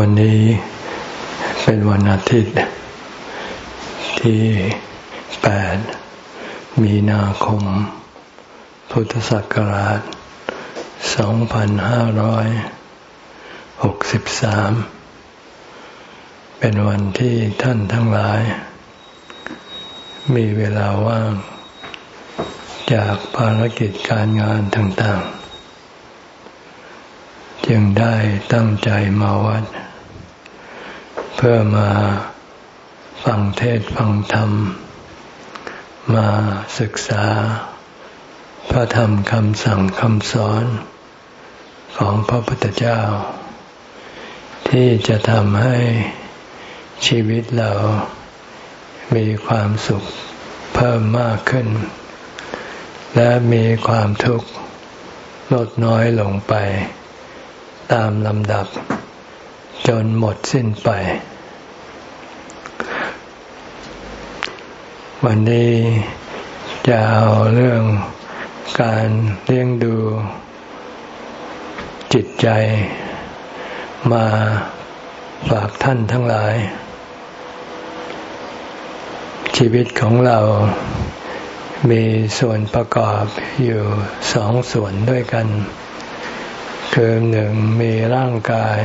วันนี้เป็นวันอาทิตย์ ที่แปดมีนาคม พุทธศักราชสองพันห้าร้อยหกสิบสามเป็นวันที่ท่านทั้งหลาย มีเวลาว่าง จากภารกิจการงานต่างๆ จึงได้ตั้งใจมาวัด เพื่อมาฟังเทศฟังธรรม มาศึกษา พระธรรมคำสั่งคำสอนของพระพุทธเจ้า ที่จะทำให้ชีวิตเรามีความสุขเพิ่มมากขึ้น และมีความทุกข์ลดน้อยลงไป ตามลำดับ จนหมดสิ้นไป วันนี้จะเอาเรื่องการเลี้ยงดูจิตใจมาฝากท่านทั้งหลาย ชีวิตของเรามีส่วนประกอบอยู่สองส่วนด้วยกัน คือหนึ่งมีร่างกาย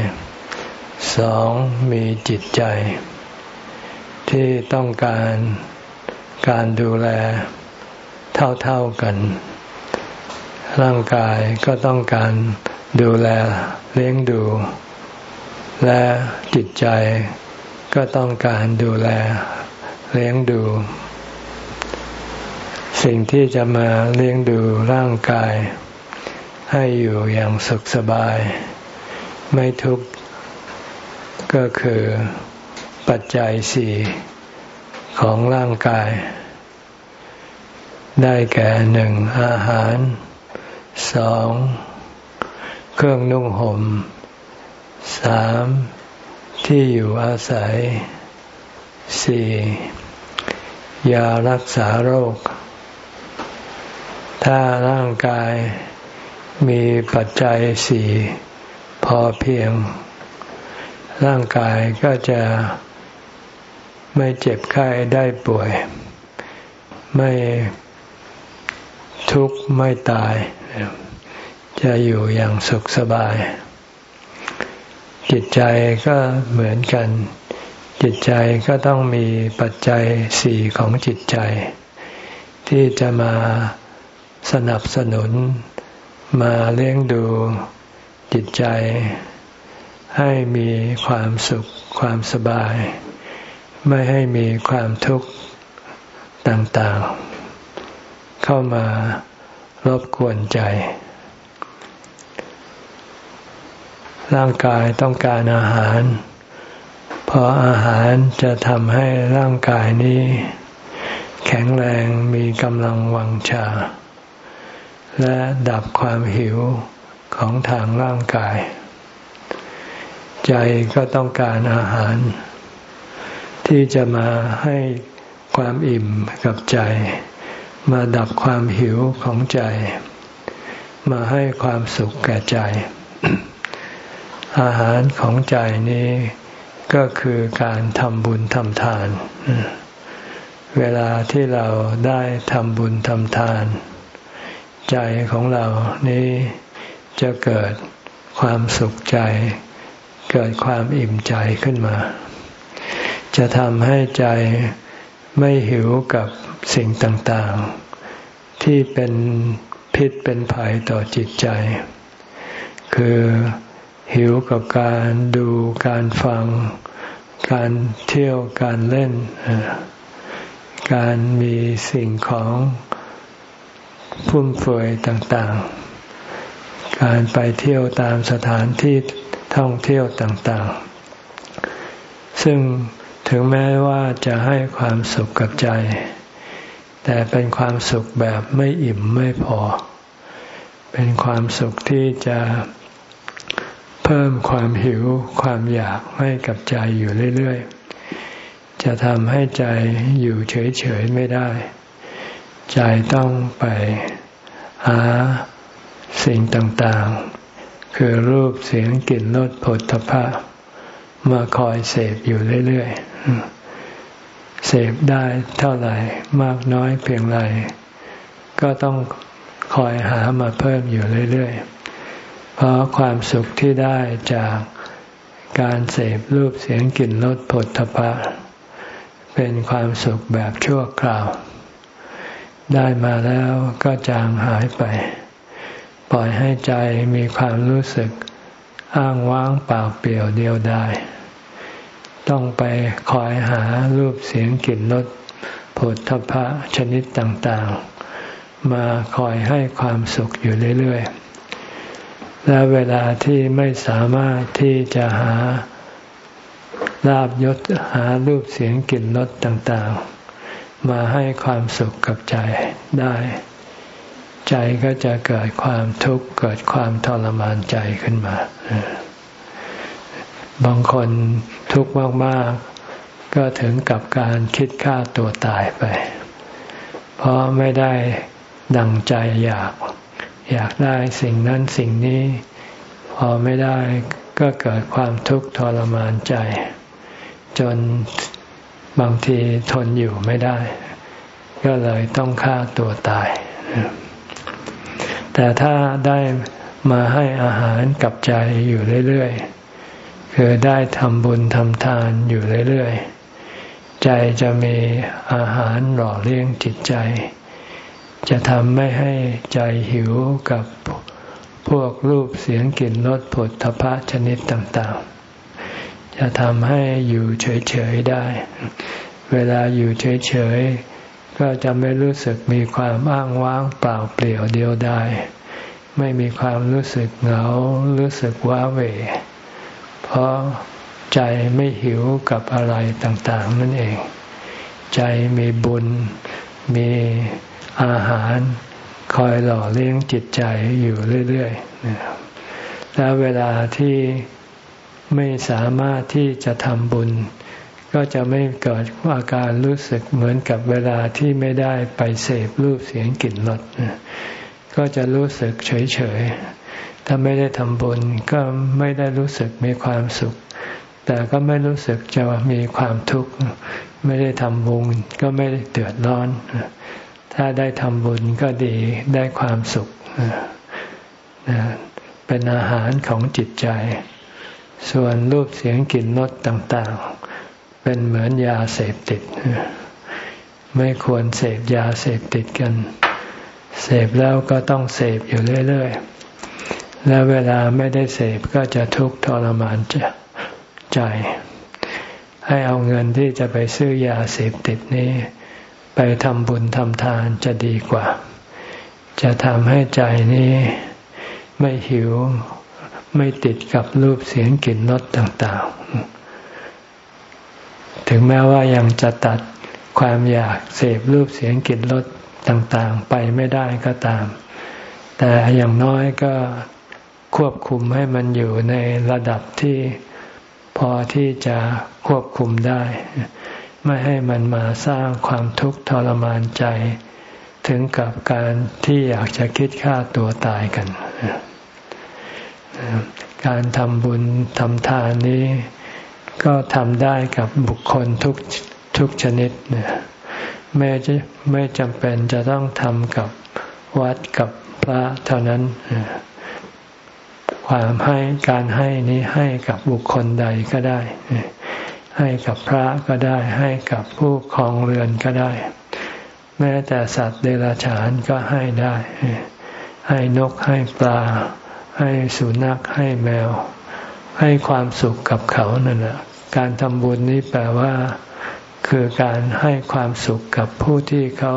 สองมีจิตใจ ที่ต้องการการดูแลเท่าๆกัน ร่างกายก็ต้องการดูแลเลี้ยงดู และจิตใจก็ต้องการดูแลเลี้ยงดู สิ่งที่จะมาเลี้ยงดูร่างกาย ให้อยู่อย่างสุขสบาย ไม่ทุกข์ก็คือปัจจัยสี่ของร่างกาย ได้แก่หนึ่งอาหารสองเครื่องนุ่งห่มสามที่อยู่อาศัยสี่ยารักษาโรค ถ้าร่างกาย มีปัจจัยสี่พอเพียง ร่างกายก็จะไม่เจ็บไข้ได้ป่วย ไม่ทุกข์ไม่ตาย จะอยู่อย่างสุขสบาย จิตใจก็เหมือนกัน จิตใจก็ต้องมีปัจจัยสี่ของจิตใจ ที่จะมาสนับสนุน มาเลี้ยงดูจิตใจ ให้มีความสุขความสบาย ไม่ให้มีความทุกข์ต่างๆ เข้ามารบกวนใจ ร่างกายต้องการอาหาร เพออาหารจะทำให้ร่างกายนี้ แข็งแรงมีกำลังวังชา และดับความหิวของทางร่างกาย ใจก็ต้องการอาหาร ที่จะมาให้ความอิ่มกับใจ มาดับความหิวของใจ มาให้ความสุขแก่ใจ อาหารของใจนี้ก็คือการทำบุญทำทาน เวลาที่เราได้ทำบุญทำทาน ใจของเรานี้จะเกิดความสุขใจ เกิดความอิ่มใจขึ้นมา จะทำให้ใจไม่หิวกับสิ่งต่างๆ ที่เป็นพิษเป็นภัยต่อจิตใจ คือหิวกับการดูการฟัง การเที่ยวการเล่น การมีสิ่งของ ฟุ่มเฟือยต่างๆ การไปเที่ยวตามสถานที่ท่องเที่ยวต่างๆ ซึ่งถึงแม้ว่าจะให้ความสุขกับใจ แต่เป็นความสุขแบบไม่อิ่มไม่พอ เป็นความสุขที่จะเพิ่มความหิวความอยากให้กับใจอยู่เรื่อยๆ จะทำให้ใจอยู่เฉยๆไม่ได้ ใจต้องไปหาสิ่งต่างๆ คือรูปเสียงกลิ่นรสผลทพะมาคอยเสพอยู่เรื่อยๆ เสพได้เท่าไหร่มากน้อยเพียงไร ก็ต้องคอยหามาเพิ่มอยู่เรื่อยๆ เพราะความสุขที่ได้จากการเสพรูปเสียงกลิ่นรสผลทพะ เป็นความสุขแบบชั่วคราว ได้มาแล้วก็จางหายไป ปล่อยให้ใจมีความรู้สึกอ้างว้างเปล่าเปลี่ยวเดียวดายต้องไปคอยหารูปเสียงกลิ่นรสผลทพะชนิดต่างๆ มาคอยให้ความสุขอยู่เรื่อยๆ และเวลาที่ไม่สามารถที่จะหาลาบยศหารูปเสียงกลิ่นรสต่างๆ มาให้ความสุขกับใจได้ ใจก็จะเกิดความทุกข์เกิดความทรมานใจขึ้นมา บางคนทุกข์มากๆ ก็ถึงกับการคิดฆ่าตัวตายไป เพราะไม่ได้ดังใจอยาก อยากได้สิ่งนั้นสิ่งนี้ พอไม่ได้ก็เกิดความทุกข์ทรมานใจ จน บางทีทนอยู่ไม่ได้ ก็เลยต้องฆ่าตัวตาย แต่ถ้าได้มาให้อาหารกับใจอยู่เรื่อยๆ คือได้ทำบุญทำทานอยู่เรื่อยๆ ใจจะมีอาหารหล่อเลี้ยงจิตใจ จะทำไม่ให้ใจหิวกับพวกรูปเสียงกลิ่นรสผลทพะชนิดต่างๆ จะทำให้อยู่เฉยๆได้ เวลาอยู่เฉยๆ ก็จะไม่รู้สึกมีความอ้างว้างเปล่าเปลี่ยวเดียวดายไม่มีความรู้สึกเหงา รู้สึกว้าเหวเพราะใจไม่หิวกับอะไรต่างๆ นั่นเอง ใจมีบุญ มีอาหาร คอยหล่อเลี้ยงจิตใจอยู่เรื่อยๆแล้วเวลาที่ ไม่สามารถที่จะทำบุญ ก็จะไม่เกิดอาการรู้สึกเหมือนกับเวลาที่ไม่ได้ไปเสพรูปเสียงกลิ่นรสก็จะรู้สึกเฉยๆ ถ้าไม่ได้ทำบุญก็ไม่ได้รู้สึกมีความสุข แต่ก็ไม่รู้สึกจะมีความทุกข์ ไม่ได้ทำบุญก็ไม่ได้เดือดร้อน ถ้าได้ทำบุญก็ดีได้ความสุข เป็นอาหารของจิตใจ ส่วนรูปเสียงกลิ่นรสต่างๆ เป็นเหมือนยาเสพติด ไม่ควรเสพยาเสพติดกัน เสพแล้วก็ต้องเสพอยู่เรื่อยๆ และเวลาไม่ได้เสพก็จะทุกข์ทรมานใจ ให้เอาเงินที่จะไปซื้อยาเสพติดนี้ ไปทำบุญทำทานจะดีกว่า จะทำให้ใจนี้ไม่หิว ไม่ติดกับรูปเสียงกลิ่นรสต่างๆ ถึงแม้ว่ายังจะตัดความอยากเสพรูปเสียงกลิ่นรสต่างๆ ไปไม่ได้ก็ตาม แต่อย่างน้อยก็ควบคุมให้มันอยู่ในระดับที่พอที่จะควบคุมได้ ไม่ให้มันมาสร้างความทุกข์ทรมานใจ ถึงกับการที่อยากจะคิดฆ่าตัวตายกัน การทำบุญทำทานนี้ ก็ทำได้กับบุคคลทุกทุกชนิดนี่ยไม่จะไม่จำเป็นจะต้องทำกับวัดกับพระเท่านั้น ความให้การให้นี้ให้กับบุคคลใดก็ได้ ให้กับพระก็ได้ ให้กับผู้ครองเรือนก็ได้ แม้แต่สัตว์เดรัจฉานก็ให้ได้ ให้นกให้ปลา ให้สุนัขให้แมว ให้ความสุขกับเขานั่นแหละการทำบุญนี้แปลว่า คือการให้ความสุขกับผู้ที่เขา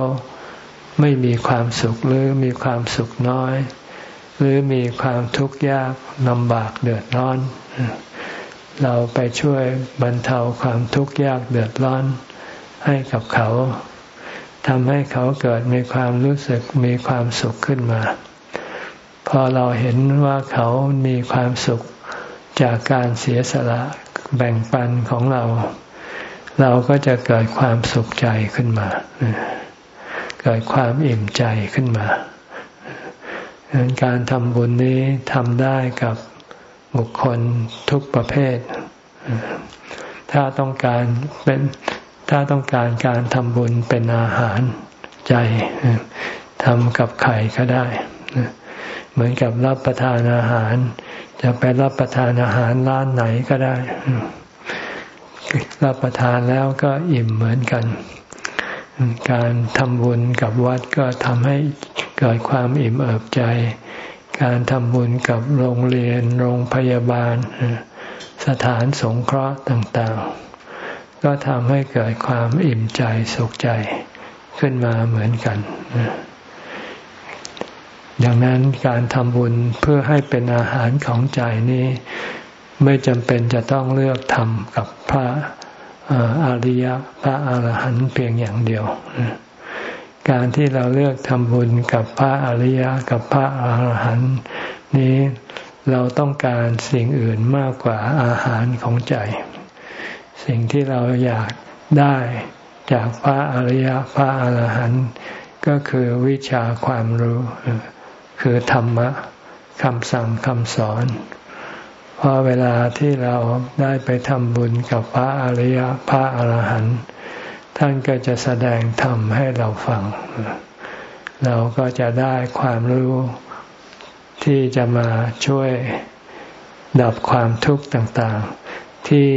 ไม่มีความสุขหรือมีความสุขน้อย หรือมีความทุกข์ยากลำบากเดือดร้อน เราไปช่วยบรรเทาความทุกข์ยากเดือดร้อน ให้กับเขาทำให้เขาเกิดมีความรู้สึกมีความสุขขึ้นมา พอเราเห็นว่าเขามีความสุขจากการเสียสละแบ่งปันของเรา เราก็จะเกิดความสุขใจขึ้นมา เกิดความอิ่มใจขึ้นมาการทำบุญนี้ทำได้กับบุคคลทุกประเภท ถ้าต้องการเป็นถ้าต้องการการทำบุญเป็นอาหารใจทำกับไข่ก็ได้ เหมือนกับรับประทานอาหาร จะไปรับประทานอาหารร้านไหนก็ได้ รับประทานแล้วก็อิ่มเหมือนกัน การทำบุญกับวัดก็ทำให้เกิดความอิ่มเอิบใจ การทำบุญกับโรงเรียน โรงพยาบาล สถานสงเคราะห์ต่างๆ ก็ทำให้เกิดความอิ่มใจสุขใจขึ้นมาเหมือนกัน ดังนั้นการทำบุญเพื่อให้เป็นอาหารของใจนี้ ไม่จำเป็นจะต้องเลือกทำกับพระอริยะพระอาหารหันต์เพียงอย่างเดียว การที่เราเลือกทำบุญกับพระอริยะกับพระอาหารหันต์นี้เราต้องการสิ่งอื่นมากกว่าอาหารของใจ สิ่งที่เราอยากได้จากพระอริยะพระอาหารหันต์ก็คือวิชาความรู้ คือธรรมะคำสั่งคำสอนเพราะเวลาที่เราได้ไปทำบุญกับพระอริยพระอรหันต์ท่านก็จะแสดงธรรมให้เราฟัง เราก็จะได้ความรู้ที่จะมาช่วยดับความทุกข์ต่างๆ ที่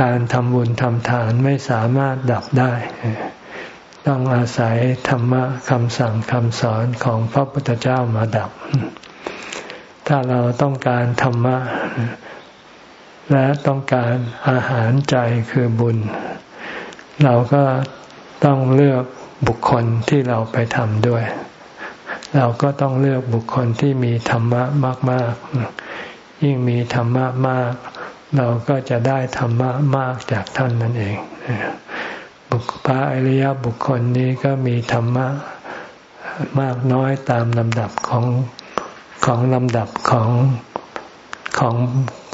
การทำบุญทำทานไม่สามารถดับได้ ต้องอาศัยธรรมะคำสั่งคำสอนของพระพุทธเจ้ามาดับ ถ้าเราต้องการธรรมะ และต้องการอาหารใจคือบุญ เราก็ต้องเลือกบุคคลที่เราไปทำด้วย เราก็ต้องเลือกบุคคลที่มีธรรมะมาก ๆ ยิ่งมีธรรมะมาก เราก็จะได้ธรรมะมากจากท่านนั่นเอง บุคพระอริยบุคคลนี้ก็มีธรรมะมากน้อยตามลำดับของของลำดับของของ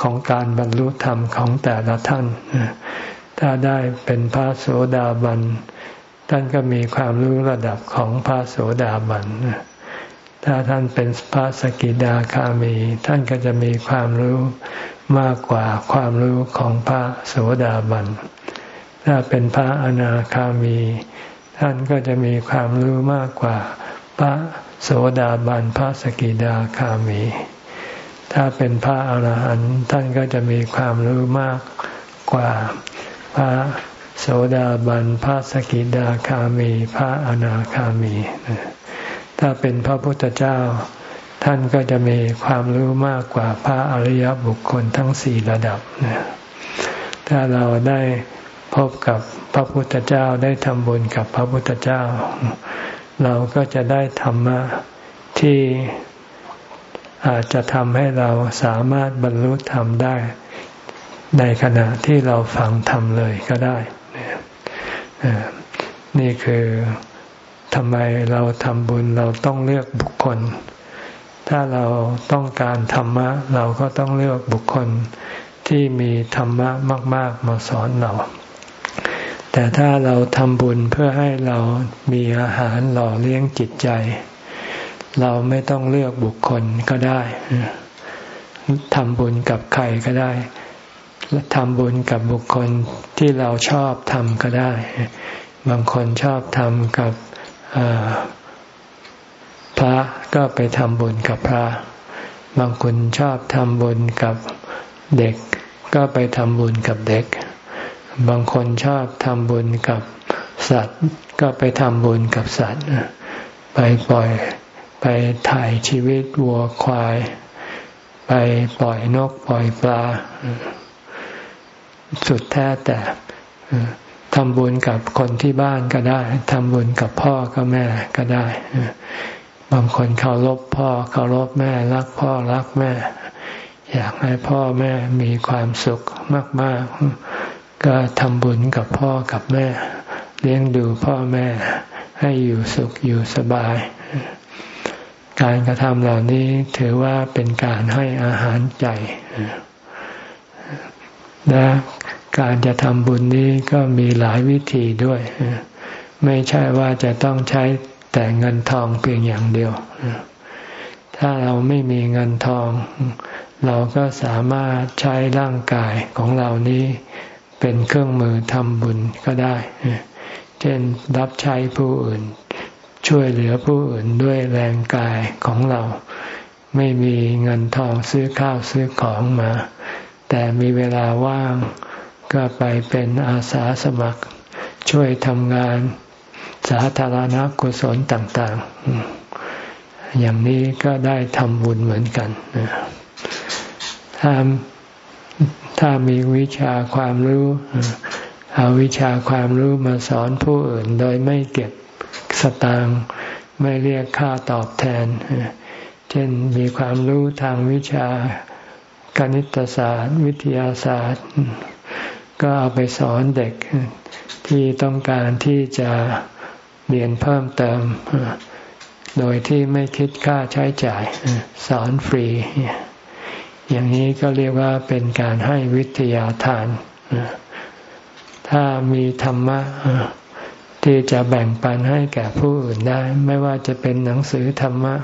ของการบรรลุธรรมของแต่ละท่าน ถ้าได้เป็นพระโสดาบัน ท่านก็มีความรู้ระดับของพระโสดาบัน ถ้าท่านเป็นพระสกิดาคามี ท่านก็จะมีความรู้มากกว่าความรู้ของพระโสดาบัน ถ้าเป็นพระอนาคามี ท่านก็จะมีความรู้มากกว่า พระโสดาบันพระสกิดาคามี ถ้าเป็นพระอรหันต์ท่านก็จะมีความรู้มากกว่า พระโสดาบันพระสกิดาคามี พระอนาคามี ถ้าเป็นพระพุทธเจ้า ท่านก็จะมีความรู้มากกว่าพระอริยบุคคลทั้งสี่ระดับ ถ้าเราได้ พบกับพระพุทธเจ้าได้ทำบุญกับพระพุทธเจ้า เราก็จะได้ธรรมะที่อาจจะทำให้เราสามารถบรรลุธรรมได้ ในขณะที่เราฟังธรรมเลยก็ได้นี่คือทำไมเราทำบุญเราต้องเลือกบุคคล ถ้าเราต้องการธรรมะ เราก็ต้องเลือกบุคคลที่มีธรรมะมาก ๆ มาสอนเรา แต่ถ้าเราทำบุญเพื่อให้เรามีอาหารหล่อเลี้ยงจิตใจ เราไม่ต้องเลือกบุคคลก็ได้ทำบุญกับใครก็ได้ทำบุญกับบุคคลที่เราชอบทำก็ได้ บางคนชอบทำกับพระก็ไปทำบุญกับพระ บางคนชอบทำบุญกับเด็ก ก็ไปทำบุญกับเด็ก บางคนชอบทำบุญกับสัตว์ ก็ไปทำบุญกับสัตว์ ไปปล่อยไปถ่ายชีวิตวัวควาย ไปปล่อยนกปล่อยปลา สุดแท้แต่ทำบุญกับคนที่บ้านก็ได้ทำบุญกับพ่อกับแม่ก็ได้ บางคนเคารพพ่อเคารพแม่รักพ่อรักแม่ อยากให้พ่อแม่มีความสุขมาก ๆ ก็ทำบุญกับพ่อกับแม่ เลี้ยงดูพ่อแม่ ให้อยู่สุขอยู่สบาย การกระทำเหล่านี้ถือว่าเป็นการให้อาหารใจและการจะทำบุญนี้ก็มีหลายวิธีด้วย ไม่ใช่ว่าจะต้องใช้แต่เงินทองเพียงอย่างเดียว ถ้าเราไม่มีเงินทอง เราก็สามารถใช้ร่างกายของเรานี้ เป็นเครื่องมือทำบุญก็ได้ เช่นรับใช้ผู้อื่น ช่วยเหลือผู้อื่นด้วยแรงกายของเรา ไม่มีเงินทองซื้อข้าวซื้อของมา แต่มีเวลาว่างก็ไปเป็นอาสาสมัคร ช่วยทำงานสาธารณกุศลต่างๆ อย่างนี้ก็ได้ทำบุญเหมือนกันถ้า ถ้ามีวิชาความรู้เอาวิชาความรู้มาสอนผู้อื่น โดยไม่เก็บสตางค์ไม่เรียกค่าตอบแทน เช่นมีความรู้ทางวิชาคณิตศาสตร์ วิทยาศาสตร์ ก็เอาไปสอนเด็กที่ต้องการที่จะเรียนเพิ่มเติม โดยที่ไม่คิดค่าใช้จ่ายสอนฟรี อย่างนี้ก็เรียกว่าเป็นการให้วิทยาทาน ถ้ามีธรรมะที่จะแบ่งปันให้แก่ผู้อื่นได้ ไม่ว่าจะเป็นหนังสือธรรมะ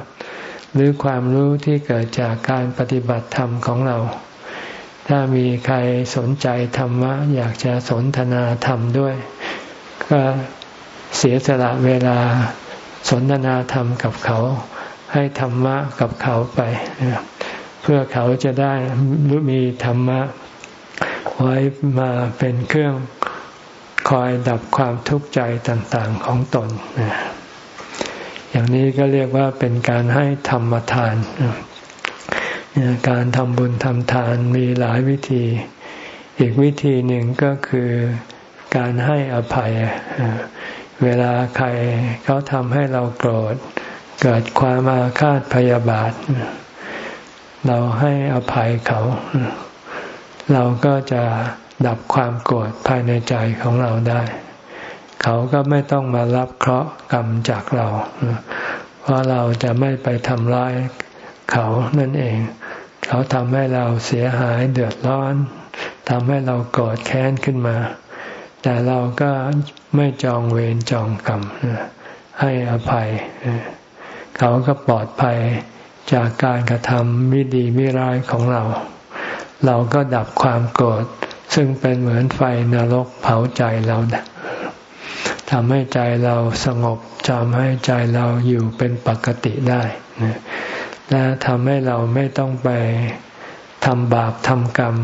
หรือความรู้ที่เกิดจากการปฏิบัติธรรมของเรา ถ้ามีใครสนใจธรรมะ อยากจะสนทนาธรรมด้วย ก็เสียสละเวลาสนทนาธรรมกับเขา ให้ธรรมะกับเขาไป เพื่อเขาจะได้มีธรรมะ ไว้มาเป็นเครื่องคอยดับความทุกข์ใจต่างๆของตน อย่างนี้ก็เรียกว่าเป็นการให้ธรรมทาน การทำบุญทำทานมีหลายวิธี อีกวิธีหนึ่งก็คือการให้อภัย เวลาใครเขาทำให้เราโกรธ เกิดความอาฆาตพยาบาทเเราให้อภัยเขา เราก็จะดับความโกรธภายในใจของเราได้ เขาก็ไม่ต้องมารับเคราะห์กรรมจากเรา เพราะเราจะไม่ไปทำร้ายเขานั่นเอง เขาทำให้เราเสียหายเดือดร้อนทำให้เราโกรธแค้นขึ้นมา แต่เราก็ไม่จองเวรจองกรรมให้อภัย เขาก็ปลอดภัย จากการกระทำไม่ดีไม่ร้ายของเรา เราก็ดับความโกรธซึ่งเป็นเหมือนไฟนรกเผาใจเราทำให้ใจเราสงบจำให้ใจเราอยู่เป็นปกติได้และทำให้เราไม่ต้องไปทำบาปทำกรรม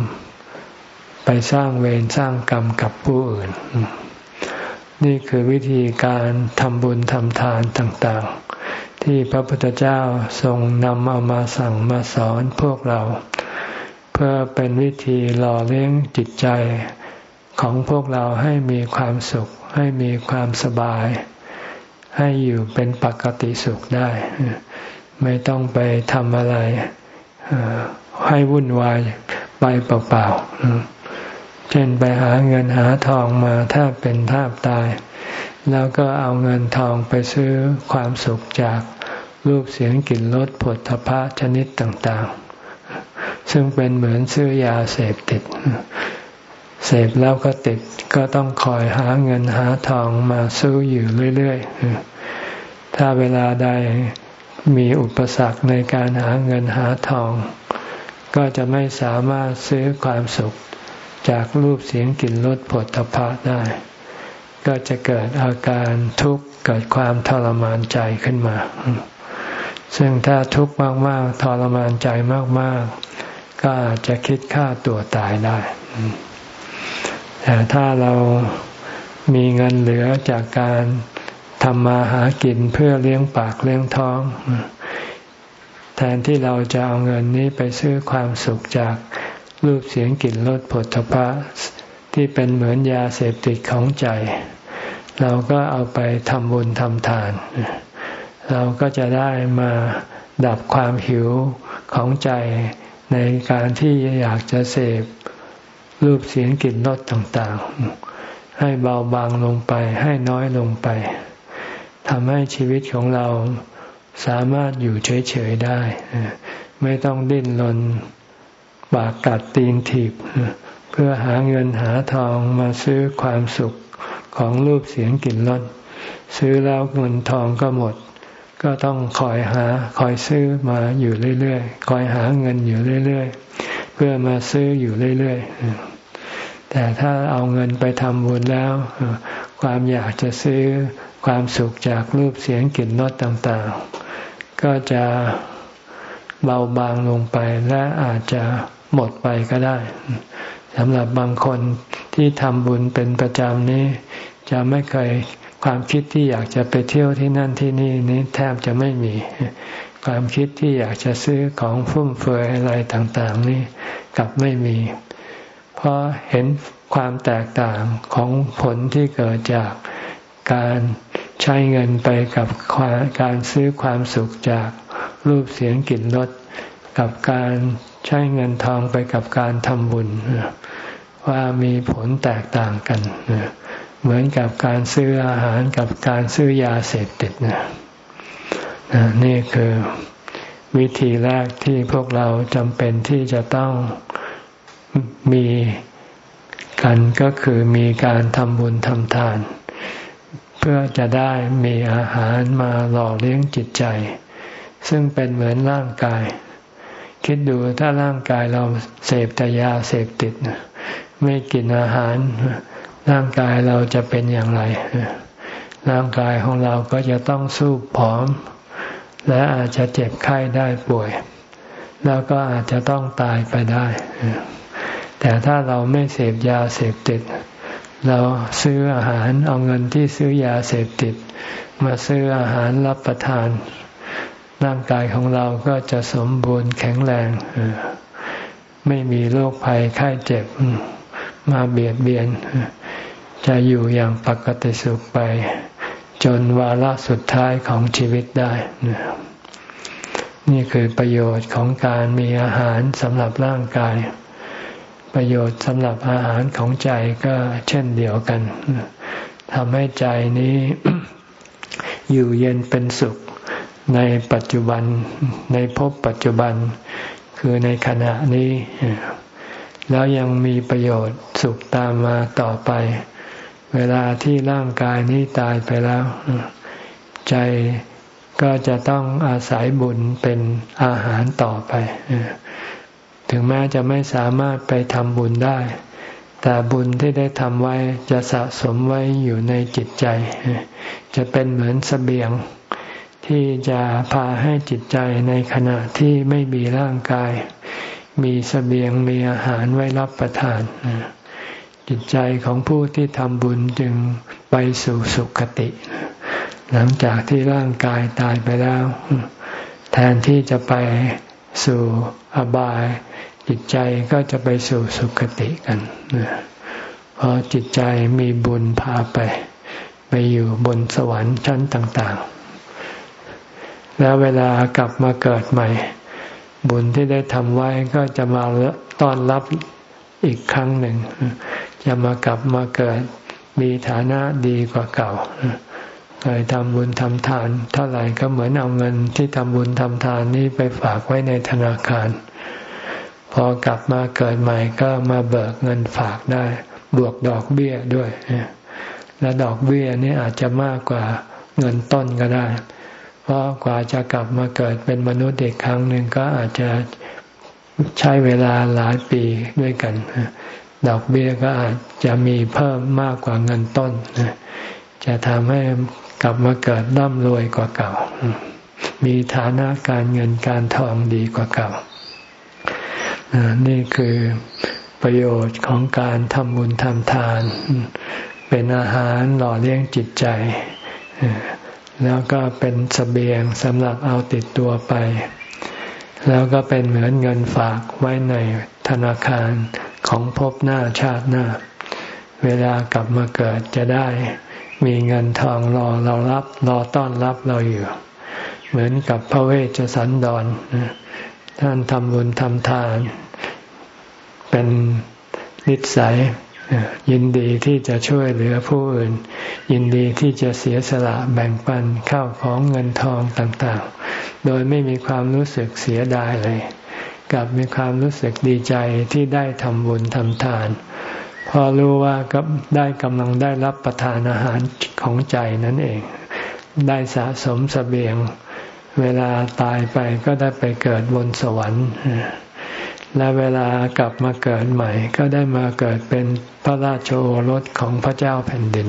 ไปสร้างเวรสร้างกรรมกับผู้อื่น นี่คือวิธีการทำบุญทำทานต่างๆ ที่พระพุทธเจ้าทรงนำเอามาสั่งมาสอนพวกเรา เพื่อเป็นวิธีหล่อเลี้ยงจิตใจของพวกเราให้มีความสุข ให้มีความสบาย ให้อยู่เป็นปกติสุขได้ ไม่ต้องไปทำอะไรให้วุ่นวายไปเปล่าๆเช่นไปหาเงินหาทองมาถ้าเป็นท่าตาย แล้วก็เอาเงินทองไปซื้อความสุขจากรูปเสียงกลิ่นรสผลทพะชนิดต่างๆ ซึ่งเป็นเหมือนซื้อยาเสพติด เสพแล้วก็ติดก็ต้องคอยหาเงินหาทองมาซื้ออยู่เรื่อยๆ ถ้าเวลาใดมีอุปสรรคในการหาเงินหาทอง ก็จะไม่สามารถซื้อความสุขจากรูปเสียงกลิ่นรสผลทพะได้ ก็จะเกิดอาการทุกข์เกิดความทรมานใจขึ้นมา ซึ่งถ้าทุกข์มากๆทรมานใจมากๆ ก็อาจจะคิดฆ่าตัวตายได้ แต่ถ้าเรามีเงินเหลือจากการทำมาหากินเพื่อเลี้ยงปากเลี้ยงท้อง แทนที่เราจะเอาเงินนี้ไปซื้อความสุขจากรูปเสียงกลิ่นรสผลพระที่เป็นเหมือนยาเสพติดของใจ เราก็เอาไปทำบุญทำทาน เราก็จะได้มาดับความหิวของใจในการที่อยากจะเสพรูปเสียงกลิ่นรสต่างๆ ให้เบาบางลงไปให้น้อยลงไปทำให้ชีวิตของเราสามารถอยู่เฉยๆได้ ไม่ต้องดิ้นรนปากกัดตีนถีบ เพื่อหาเงินหาทองมาซื้อความสุข ของรูปเสียงกลิ่นรสซื้อแล้วเงินทองก็หมด ก็ต้องคอยหาคอยซื้อมาอยู่เรื่อยๆ คอยหาเงินอยู่เรื่อยๆ เพื่อมาซื้ออยู่เรื่อยๆ แต่ถ้าเอาเงินไปทำบุญแล้ว ความอยากจะซื้อความสุขจากรูปเสียงกลิ่นรสต่างๆ ก็จะเบาบางลงไปและอาจจะหมดไปก็ได้สำหรับบางคนที่ทำบุญเป็นประจำนี้ จะไม่เคยความคิดที่อยากจะไปเที่ยวที่นั่นที่นี่นี้แทบจะไม่มี ความคิดที่อยากจะซื้อของฟุ่มเฟือยอะไรต่างๆ นี่กลับไม่มี เพราะเห็นความแตกต่างของผลที่เกิดจากการใช้เงินไปกับการซื้อความสุขจากรูปเสียงกลิ่นรสกับการใช้เงินทองไปกับการทำบุญว่ามีผลแตกต่างกัน เหมือนกับการซื้ออาหารกับการซื้อยาเสพติดนะนี่คือวิธีแรกที่พวกเราจำเป็นที่จะต้องมีกันก็คือมีการทำบุญทำทาน เพื่อจะได้มีอาหารมาหล่อเลี้ยงจิตใจ ซึ่งเป็นเหมือนร่างกาย คิดดูถ้าร่างกายเราเสพแต่ยาเสพติด ไม่กินอาหาร ร่างกายเราจะเป็นอย่างไร ร่างกายของเราก็จะต้องสู้ผอม และอาจจะเจ็บไข้ได้ป่วย แล้วก็อาจจะต้องตายไปได้ แต่ถ้าเราไม่เสพยาเสพติด เราซื้ออาหารเอาเงินที่ซื้อยาเสพติด มาซื้ออาหารรับประทาน ร่างกายของเราก็จะสมบูรณ์แข็งแรง ไม่มีโรคภัยไข้เจ็บ มาเบียดเบียน จะอยู่อย่างปกติสุขไป จนวาระสุดท้ายของชีวิตได้นี่คือประโยชน์ของการมีอาหารสำหรับร่างกาย ประโยชน์สำหรับอาหารของใจก็เช่นเดียวกันทำให้ใจนี้ อยู่เย็นเป็นสุขในปัจจุบันในภพปัจจุบันคือในขณะนี้ แล้วยังมีประโยชน์สุขตามมาต่อไป เวลาที่ร่างกายนี้ตายไปแล้ว ใจก็จะต้องอาศัยบุญเป็นอาหารต่อไป ถึงแม้จะไม่สามารถไปทำบุญได้ แต่บุญที่ได้ทำไว้จะสะสมไว้อยู่ในจิตใจ จะเป็นเหมือนสเสบียง ที่จะพาให้จิตใจในขณะที่ไม่มีร่างกาย มีสเสบียงมีอาหารไว้รับประทาน จิตใจของผู้ที่ทำบุญจึงไปสู่สุคติ หลังจากที่ร่างกายตายไปแล้ว แทนที่จะไปสู่อบาย จิตใจก็จะไปสู่สุคติกันเพราะจิตใจมีบุญพาไป ไปอยู่บนสวรรค์ชั้นต่าง ๆ แล้วเวลากลับมาเกิดใหม่ บุญที่ได้ทำไว้ก็จะมาต้อนรับอีกครั้งหนึ่ง จะมากลับมาเกิดมีฐานะดีกว่าเก่าเคยทำบุญทำทาน เท่าไหร่ก็เหมือนเอาเงินที่ทำบุญทำทานนี้ไปฝากไว้ในธนาคาร พอกลับมาเกิดใหม่ก็มาเบิกเงินฝากได้ บวกดอกเบี้ยด้วย และดอกเบี้ยนี่อาจจะมากกว่าเงินต้นก็ได้ เพราะกว่าจะกลับมาเกิดเป็นมนุษย์เด็กครั้งหนึ่งก็อาจจะใช้เวลาหลายปีด้วยกัน ดอกเบี้ยก็อาจจะมีเพิ่มมากกว่าเงินต้น จะทำให้กลับมาเกิดร่ำรวยกว่าเก่า มีฐานะการเงินการทองดีกว่าเก่า นี่คือประโยชน์ของการทำบุญทำทาน เป็นอาหารหล่อเลี้ยงจิตใจ แล้วก็เป็นสเสบียงสำหรับเอาติดตัวไป แล้วก็เป็นเหมือนเงินฝากไว้ในธนาคารของภพหน้าชาติหน้า เวลากลับมาเกิดจะได้ มีเงินทองรอเรารับรอต้อนรับเราอยู่ เหมือนกับพระเวชสันดรท่านทำบุญทำทาน เป็นนิสัย ยินดีที่จะช่วยเหลือผู้อื่น ยินดีที่จะเสียสละแบ่งปันข้าวของเงินทองต่างๆ โดยไม่มีความรู้สึกเสียดายเลยกับมีความรู้สึกดีใจที่ได้ทำบุญทำทาน พอรู้ว่าก็ได้กำลังได้รับประทานอาหารของใจนั่นเอง ได้สะสมสเสบียง เวลาตายไปก็ได้ไปเกิดบนสวรรค์ และเวลากลับมาเกิดใหม่ ก็ได้มาเกิดเป็นพระราชโอรสของพระเจ้าแผ่นดิน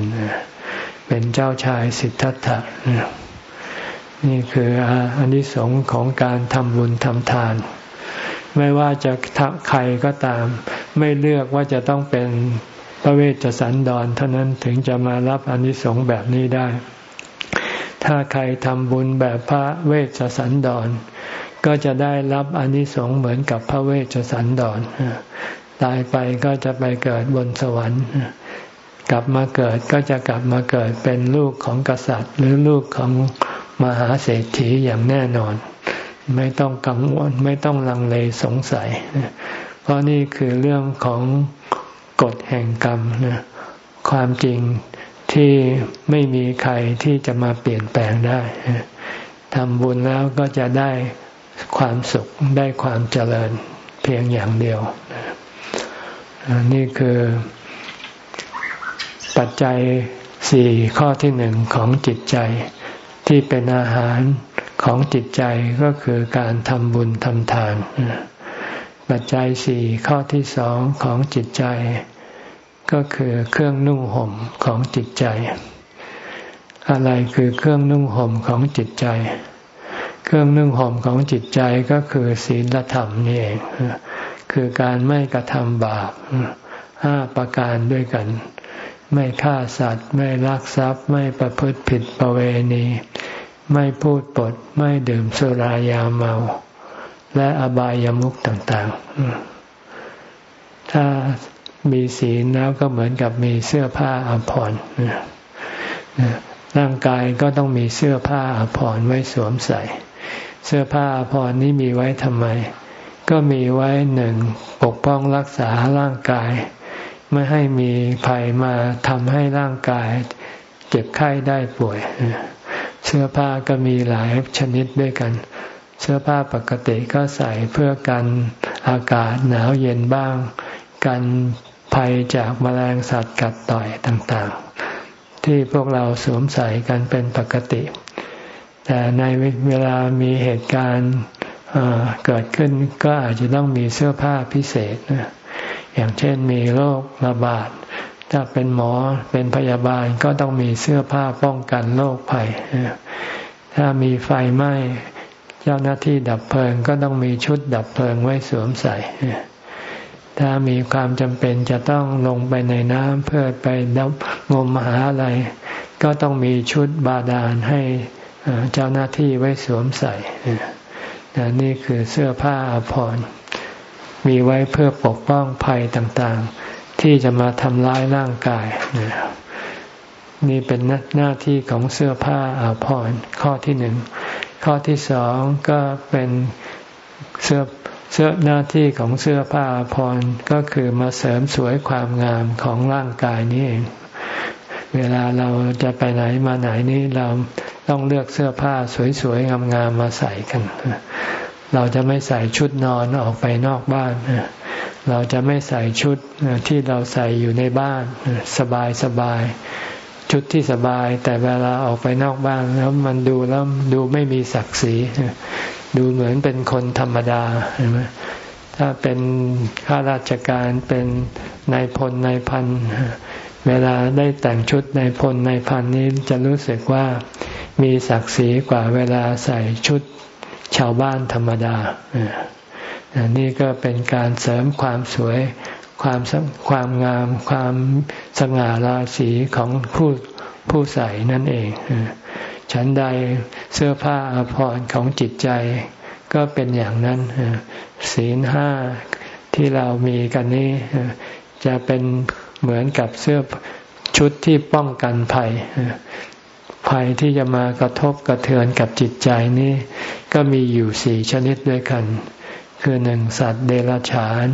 เป็นเจ้าชายสิทธัตถะนี่คืออันที่สงของการทำบุญทำทาน ไม่ว่าจะใครก็ตาม ไม่เลือกว่าจะต้องเป็นพระเวชสันดรเท่านั้นถึงจะมารับอนนิสงส์แบบนี้ได้ ถ้าใครทำบุญแบบพระเวชสันดร ก็จะได้รับอนนิสงส์เหมือนกับพระเวชสันดรตายไปก็จะไปเกิดบนสวรรค์กลับมาเกิดก็จะกลับมาเกิดเป็นลูกของกษัตริย์ หรือลูกของมหาเศรษฐีอย่างแน่นอน ไม่ต้องกังวลไม่ต้องลังเลสงสัย เพราะนี่คือเรื่องของกฎแห่งกรรมนะความจริงที่ไม่มีใครที่จะมาเปลี่ยนแปลงได้ทำบุญแล้วก็จะได้ ความสุขได้ความเจริญเพียงอย่างเดียวนี่คือปัจจัยสี่ข้อที่หนึ่งของจิตใจ ที่เป็นอาหารของจิตใจก็คือการทำบุญทำทาน ปัจจัยสี่ข้อที่สองของจิตใจ ก็คือเครื่องนุ่งห่มของจิตใจ อะไรคือเครื่องนุ่งห่มของจิตใจ เครื่องนุ่งห่มของจิตใจก็คือศีลธรรมนี่เองคือการไม่กระทำบาปห้าประการด้วยกัน ไม่ฆ่าสัตว์ ไม่ลักทรัพย์ ไม่ประพฤติผิดประเวณี ไม่พูดปด ไม่ดื่มสุรายาเมา และอบายามุขต่างๆ ถ้ามีศีลแล้วก็เหมือนกับมีเสื้อผ้าอภรร์ร่างกายก็ต้องมีเสื้อผ้าอภรร์ไว้สวมใส่ เสื้อผ้าอภรนี้มีไว้ทำไม ก็มีไว้หนึ่งปกป้องรักษาร่างกาย ไม่ให้มีภัยมาทำให้ร่างกาย เจ็บไข้ได้ป่วย เสื้อผ้าก็มีหลายชนิดด้วยกัน เสื้อผ้าปกติก็ใส่เพื่อกันอากาศหนาวเย็นบ้าง กันภัยจากแมลงสัตว์กัดต่อยต่างๆ ที่พวกเราสวมใส่กันเป็นปกติ แต่ในเวลามีเหตุการณ์เกิดขึ้นก็อาจจะต้องมีเสื้อผ้าพิเศษ อย่างเช่นมีโรคระบาด ถ้าเป็นหมอเป็นพยาบาลก็ต้องมีเสื้อผ้าป้องกันโรคภัย ถ้ามีไฟไหม้เจ้าหน้าที่ดับเพลิงก็ต้องมีชุดดับเพลิงไว้สวมใส่ ถ้ามีความจำเป็นจะต้องลงไปในน้ำเพื่อไปดับงมหาอะไร ก็ต้องมีชุดบาดาลให้ เจ้าหน้าที่ไว้สวมใส่นี่คือเสื้อผ้าอภรรมีไว้เพื่อปกป้องภัยต่างๆ ที่จะมาทำร้ายร่างกาย นี่เป็นหน้าที่ของเสื้อผ้าอาภรณ์ข้อที่หนึ่ง ข้อที่สองก็เป็นเสื้อเสื้อหน้าที่ของเสื้อผ้าพรก็คือมาเสริมสวยความงามของร่างกายนี้เอง เวลาเราจะไปไหนมาไหนนี้เรา ต้องเลือกเสื้อผ้าสวยๆงามๆมาใส่กัน เราจะไม่ใส่ชุดนอนออกไปนอกบ้าน เราจะไม่ใส่ชุดที่เราใส่อยู่ในบ้านสบายสบายชุดที่สบาย แต่เวลาออกไปนอกบ้านแล้วมันดูแล้วดูไม่มีศักดิ์ศรีดูเหมือนเป็นคนธรรมดาเห็นไหมถ้าเป็นข้าราชการเป็นนายพลนายพัน เวลาได้แต่งชุดในพลนพันนี้จะรู้สึกว่ามีศักดิ์ศรีกว่าเวลาใส่ชุดชาวบ้านธรรมดา นี่ก็เป็นการเสริมความสวยความความงามความสง่าราศีของผู้ผู้ใส่นั่นเอง ฉันใดเสื้อผ้าอภรรของจิตใจก็เป็นอย่างนั้นศีลห้าที่เรามีกันนี้จะเป็น เหมือนกับเสื้อชุดที่ป้องกันภัยภัยที่จะมากระทบกระเทือนกับจิตใจนี้ ก็มีอยู่สี่ชนิดด้วยกัน คือหนึ่งสัตว์เดรัจฉาน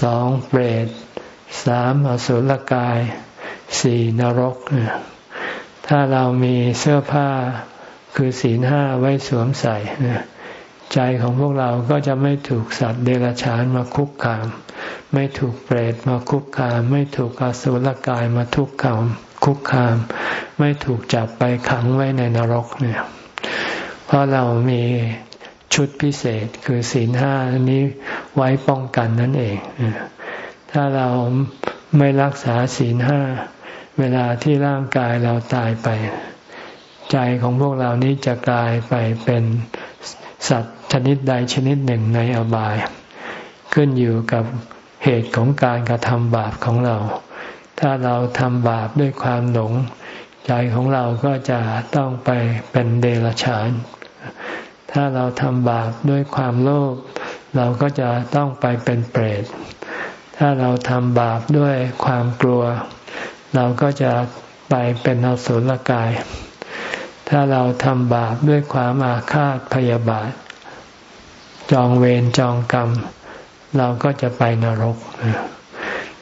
สองเปรตสามอสุรกายสี่นรก ถ้าเรามีเสื้อผ้าคือศีลห้าไว้สวมใส่ ใจของพวกเราก็จะไม่ถูกสัตว์เดรัจฉานมาคุกคาม ไม่ถูกเปรตมาคุกคาม ไม่ถูกอสุรกายมาทุกขามคุกคาม ไม่ถูกจับไปขังไว้ในนรกเนี่ยเพเพราะเรามีชุดพิเศษคือศีลห้านี้ไว้ป้องกันนั่นเอง ถ้าเราไม่รักษาศีลห้า เวลาที่ร่างกายเราตายไป ใจของพวกเรานี้จะกลายไปเป็นสัตว์ ชนิดใดชนิดหนึ่งในอบาย ขึ้นอยู่กับเหตุของการกระทำบาปของเรา ถ้าเราทำบาปด้วยความหลง ใจของเราก็จะต้องไปเป็นเดรัจฉาน ถ้าเราทำบาปด้วยความโลภเราก็จะต้องไปเป็นเปรต ถ้าเราทำบาปด้วยความกลัว เราก็จะไปเป็นอสุรกาย ถ้าเราทำบาปด้วยความอาฆาตพยาบาท องเวรจองกรรม เราก็จะไปนรก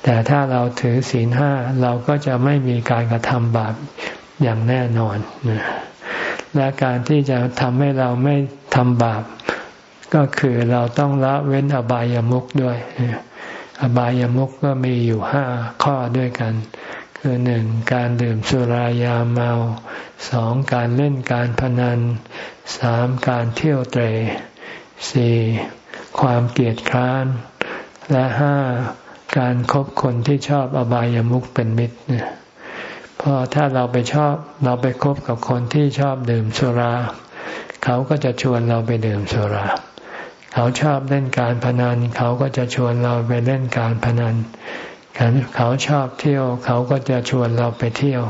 แต่ถ้าเราถือศีลห้าเราก็จะไม่มีการกระทำบาปอย่างแน่นอน และการที่จะทำให้เราไม่ทำบาป ก็คือเราต้องละเว้นอบายามุขด้วย อบายามุขก็มีอยู่ห้าข้อด้วยกัน คือหนึ่งการดื่มสุรายาเมาสองการเล่นการพนันสามการเที่ยวเตร สี่ความเกลียดคร้าน และห้าการครบคนที่ชอบอบายามุขเป็นมิตรเนี่ยพอถ้าเราไปชอบเราไปคบกับคนที่ชอบดื่มสุรา เขาก็จะชวนเราไปดื่มสุรา เขาชอบเล่นการพนัน เขาก็จะชวนเราไปเล่นการพนัน เขาชอบเที่ยว เขาก็จะชวนเราไปเที่ยว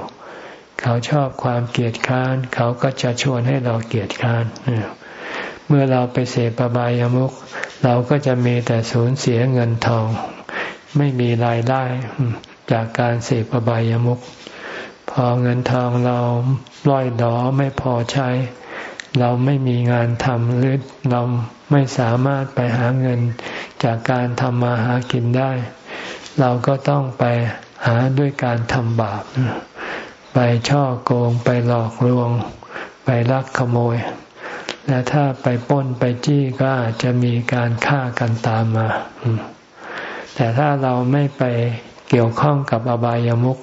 เขาชอบความเกลียดค้าน เขาก็จะชวนให้เราเกลียดค้าน เมื่อเราไปเสพบายามุขเราก็จะมีแต่สูญเสียเงินทอง ไม่มีรายได้จากการเสพบายามุขพอเงินทองเราล่อยดอไม่พอใช้ เราไม่มีงานทำหรือเราไม่สามารถไปหาเงินจากการทำมาหากินได้ เราก็ต้องไปหาด้วยการทำบาป ไปช่อโกงไปหลอกลวง ไปลักขโมย และถ้าไปป้นไปจี้ก็อาจจะมีการฆ่ากันตามมา แต่ถ้าเราไม่ไปเกี่ยวข้องกับอบายามุข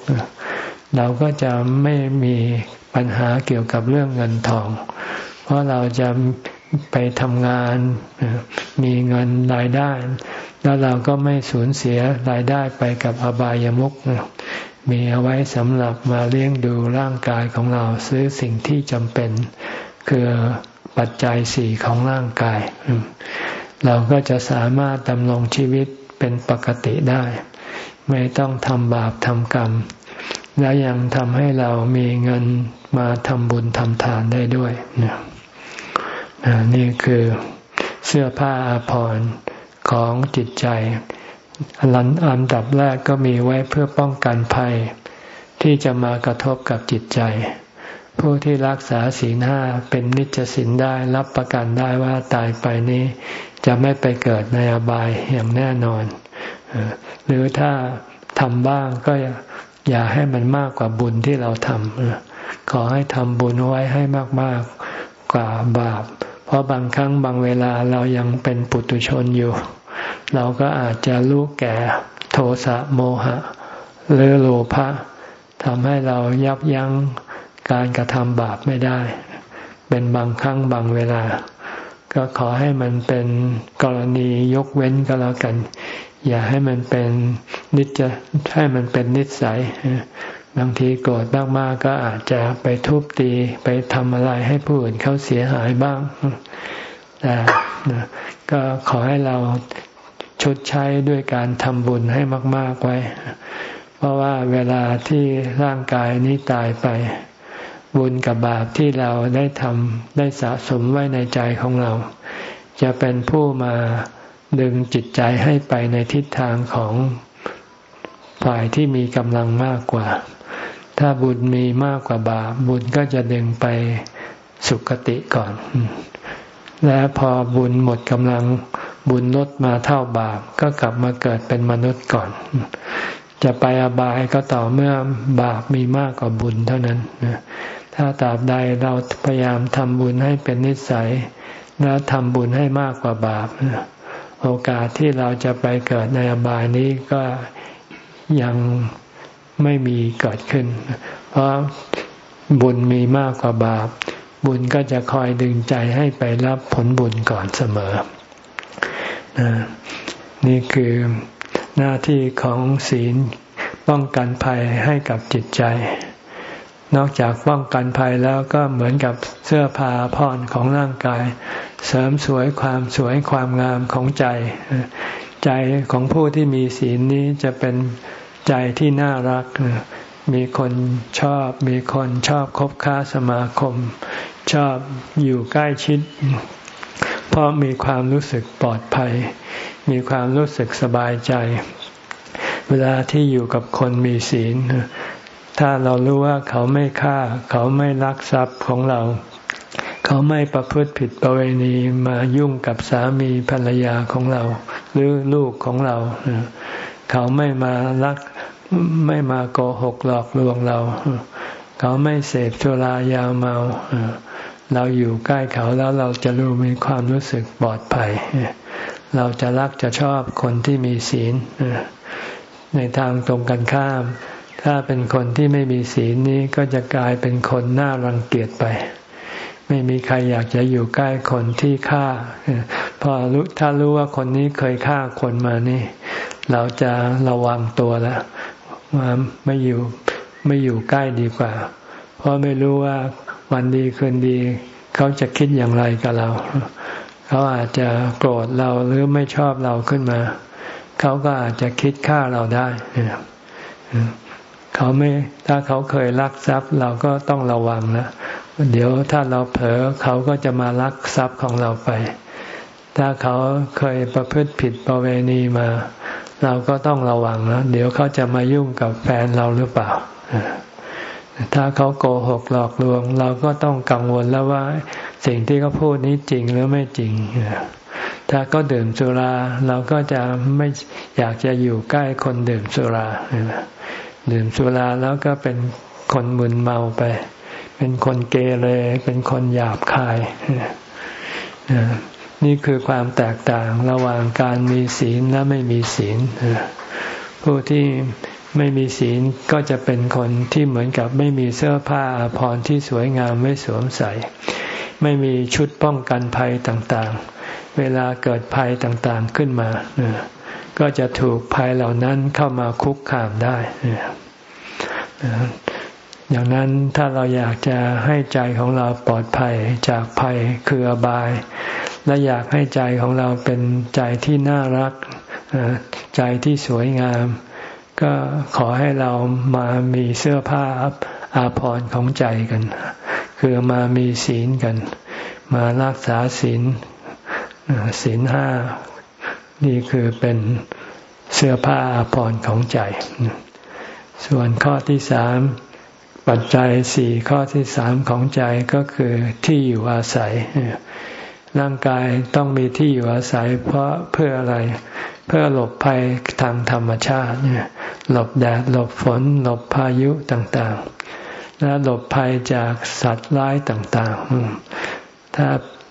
เราก็จะไม่มีปัญหาเกี่ยวกับเรื่องเงินทอง เพราะเราจะไปทำงานมีเงินรายได้ แล้วเราก็ไม่สูญเสียรายได้ไปกับอบายามุขมีเอาไว้สำหรับมาเลี้ยงดูร่างกายของเราซื้อสิ่งที่จำเป็น คือ ปัจจัยสี่ของร่างกาย เราก็จะสามารถดำรงชีวิตเป็นปกติได้ ไม่ต้องทำบาปทำกรรม และยังทำให้เรามีเงินมาทำบุญทำทานได้ด้วยนี่ยนี่คือเสื้อผ้าอาภรณ์ของจิตใจลันอันดับแรกก็มีไว้เพื่อป้องกันภัย ที่จะมากระทบกับจิตใจ ผู้ที่รักษาศีลห้าเป็นนิจศีลได้รับประกันได้ว่าตายไปนี้ จะไม่ไปเกิดในอบายอย่างแน่นอน หรือถ้าทำบ้างก็อย่าให้มันมากกว่าบุญที่เราทำขอให้ทำบุญไว้ให้มากๆกว่าบาป เพราะบางครั้งบางเวลาเรายังเป็นปุถุชนอยู่ เราก็อาจจะรู้แก่โทสะโมหะ หรือโลภะทำให้เรายับยั้ง การกระทำบาปไม่ได้ เป็นบางครั้งบางเวลา ก็ขอให้มันเป็นกรณียกเว้นก็แล้วกัน อย่าให้มันเป็นนิจให้มันเป็นนิสัยบางทีโกรธมากๆก็อาจจะไปทุบตีไปทำอะไรให้ผู้อื่นเขาเสียหายบ้างแต่ก็ขอให้เราชดใช้ด้วยการทำบุญให้มาก ๆไว้ เพราะว่าเวลาที่ร่างกายนี้ตายไป บุญกับบาปที่เราได้ทำได้สะสมไว้ในใจของเรา จะเป็นผู้มาดึงจิตใจให้ไปในทิศทางของฝ่ายที่มีกำลังมากกว่า ถ้าบุญมีมากกว่าบาปบุญก็จะดึงไปสุคติก่อน และพอบุญหมดกำลังบุญลดมาเท่าบาปก็กลับมาเกิดเป็นมนุษย์ก่อน จะไปอบายก็ต่อเมื่อบาปมีมากกว่าบุญเท่านั้น ถ้าตราบใดเราพยายามทำบุญให้เป็นนิสัย แล้วทำบุญให้มากกว่าบาป โอกาสที่เราจะไปเกิดในอบายนี้ก็ยังไม่มีเกิดขึ้น เพราะบุญมีมากกว่าบาป บุญก็จะคอยดึงใจให้ไปรับผลบุญก่อนเสมอ นี่คือหน้าที่ของศีลป้องกันภัยให้กับจิตใจ นอกจากป้องกันภัยแล้วก็เหมือนกับเสื้อผ้าผ่อนของร่างกาย เสริมสวยความสวยความงามของใจ ใจของผู้ที่มีศีลนี้จะเป็นใจที่น่ารัก มีคนชอบ มีคนชอบคบค้าสมาคม ชอบอยู่ใกล้ชิด เพราะมีความรู้สึกปลอดภัย มีความรู้สึกสบายใจ เวลาที่อยู่กับคนมีศีล ถ้าเรารู้ว่าเขาไม่ฆ่า เขาไม่ลักทรัพย์ของเรา เขาไม่ประพฤติผิดประเวณีมายุ่งกับสามีภรรยาของเรา หรือลูกของเรา เขาไม่มาลักไม่มาโกหกหลอกลวงเรา เขาไม่เสพสุรายาเมา เราอยู่ใกล้เขาแล้วเราจะรู้มีความรู้สึกปลอดภัย เราจะรักจะชอบคนที่มีศีลในทางตรงกันข้าม ถ้าเป็นคนที่ไม่มีศีลนี้ก็จะกลายเป็นคนน่ารังเกียจไป ไม่มีใครอยากจะอยู่ใกล้คนที่ฆ่า พอรู้ถ้ารู้ว่าคนนี้เคยฆ่าคนมานี่ เราจะระวังตัวแล้วมาไม่อยู่ไม่อยู่ใกล้ดีกว่า เพราะไม่รู้ว่าวันดีคืนดี เขาจะคิดอย่างไรกับเรา เขาอาจจะโกรธเราหรือไม่ชอบเราขึ้นมา เขาก็อาจจะคิดฆ่าเราได้ เขาไม่ถ้าเขาเคยลักทรัพย์เราก็ต้องระวังนะเดี๋ยวถ้าเราเผลอเขาก็จะมาลักทรัพย์ของเราไป ถ้าเขาเคยประพฤติผิดประเวณีมา เราก็ต้องระวังนะเดี๋ยวเขาจะมายุ่งกับแฟนเราหรือเปล่า ถ้าเขาโกหกหลอกลวง เราก็ต้องกังวลแล้วว่า สิ่งที่เขาพูดนี้จริงหรือไม่จริงถ้าก็ดื่มสุรา เราก็จะไม่อยากจะอยู่ใกล้คนดื่มสุรา ดื่มสุราแล้วก็เป็นคนมึนเมาไป เป็นคนเกเรเป็นคนหยาบคาย นี่คือความแตกต่างระหว่างการมีศีลและไม่มีศีล ผู้ที่ไม่มีศีลก็จะเป็นคนที่เหมือนกับไม่มีเสื้อผ้าอภรที่สวยงามไม่สวมใส่ ไม่มีชุดป้องกันภัยต่างๆ เวลาเกิดภัยต่างๆขึ้นมา ก็จะถูกภัยเหล่านั้นเข้ามาคุกคามได้อย่างนั้นถ้าเราอยากจะให้ใจของเราปลอดภัยจากภัยคืออบาย และอยากให้ใจของเราเป็นใจที่น่ารัก ใจที่สวยงาม ก็ขอให้เรามามีเสื้อผ้าอาภรณ์ของใจกัน คือมามีศีลกัน มารักษาศีลศีลห้า นี่คือเป็นเสื้อผ้าอาภรณ์ของใจ ส่วนข้อที่สามปัจจัยสี่ข้อที่สามของใจก็คือที่อยู่อาศัย ร่างกายต้องมีที่อยู่อาศัย เพราะเพื่ออะไร เพื่อหลบภัยทางธรรมชาติ หลบแดดหลบฝน หลบพายุต่างๆ และหลบภัยจากสัตว์ร้ายต่างๆ ถ้า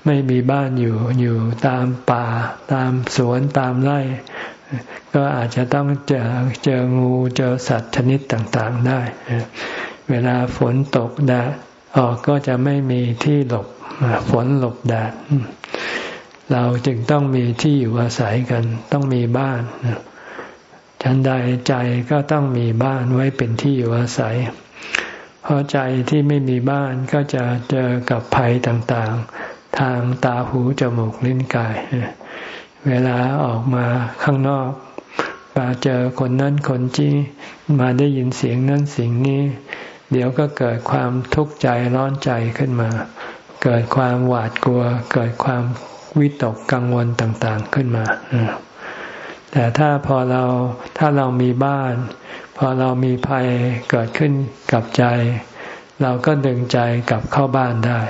ไม่มีบ้านอยู่อยู่ตามป่า ตามสวนตามไร่ ก็อาจจะต้องเจอเจองูเจอสัตว์ชนิดต่างๆได้ เวลาฝนตกแดดออกก็จะไม่มีที่หลบฝนหลบแดดเราจึงต้องมีที่อยู่อาศัยกัน ต้องมีบ้านฉันใดใจก็ต้องมีบ้านไว้เป็นที่อยู่อาศัย เพราะใจที่ไม่มีบ้านก็จะเจอกับภัยต่างๆ ทางตาหูจมูกลิ้นกาย เวลาออกมาข้างนอกมาเจอคนนั้นคนจี้มาได้ยินเสียงนั้นเสียงนี้ เดี๋ยวก็เกิดความทุกข์ใจร้อนใจขึ้นมา เกิดความหวาดกลัว เกิดความวิตกกังวลต่างๆขึ้นมาแต่ถ้าพอเราถ้าเรามีบ้าน พอเรามีภัยเกิดขึ้นกับใจ เราก็ดึงใจกลับเข้าบ้านได้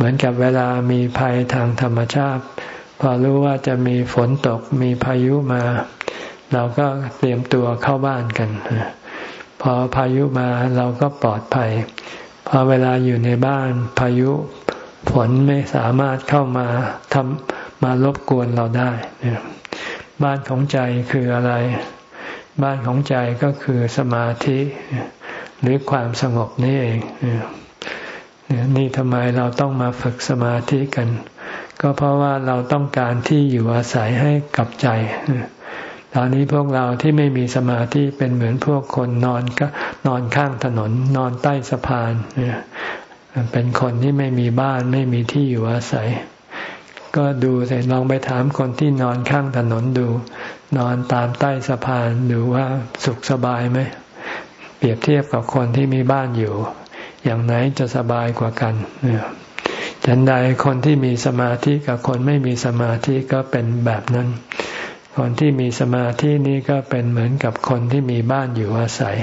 เหมือนกับเวลามีภัยทางธรรมชาติ พอรู้ว่าจะมีฝนตกมีพายุมา เราก็เตรียมตัวเข้าบ้านกัน พอพายุมาเราก็ปลอดภัย พอเวลาอยู่ในบ้านพายุฝนไม่สามารถเข้ามาทำมารบกวนเราได้บ้านของใจคืออะไร บ้านของใจก็คือสมาธิ หรือความสงบนี่เอง นี่ทำไมเราต้องมาฝึกสมาธิกัน ก็เพราะว่าเราต้องการที่อยู่อาศัยให้กับใจตอนนี้พวกเราที่ไม่มีสมาธิเป็นเหมือนพวกคนนอนก็นอนข้างถนน นอนใต้สะพานเป็นคนที่ไม่มีบ้านไม่มีที่อยู่อาศัย ก็ดูเสร็จลองไปถามคนที่นอนข้างถนนดู นอนตามใต้สะพานดูว่าสุขสบายไหมเปรียบเทียบกับคนที่มีบ้านอยู่ อย่างไหนจะสบายกว่ากันฉันใดคนที่มีสมาธิกับคนไม่มีสมาธิก็เป็นแบบนั้น คนที่มีสมาธินี้ก็เป็นเหมือนกับคนที่มีบ้านอยู่อาศัย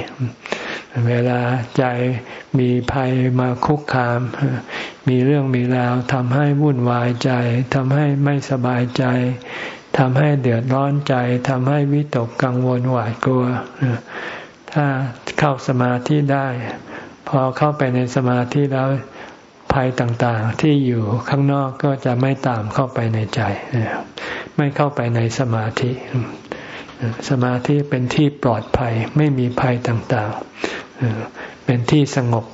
เวลาใจมีภัยมาคุกคาม มีเรื่องมีราวทำให้วุ่นวายใจทำให้ไม่สบายใจทำให้เดือดร้อนใจทำให้วิตกกังวลหวาดกลัว ถ้าเข้าสมาธิได้ พอเข้าไปในสมาธิแล้วภัยต่างๆ ที่อยู่ข้างนอกก็จะไม่ตามเข้าไปในใจ ไม่เข้าไปในสมาธิ สมาธิเป็นที่ปลอดภัยไม่มีภัยต่างๆ เป็นที่สงบ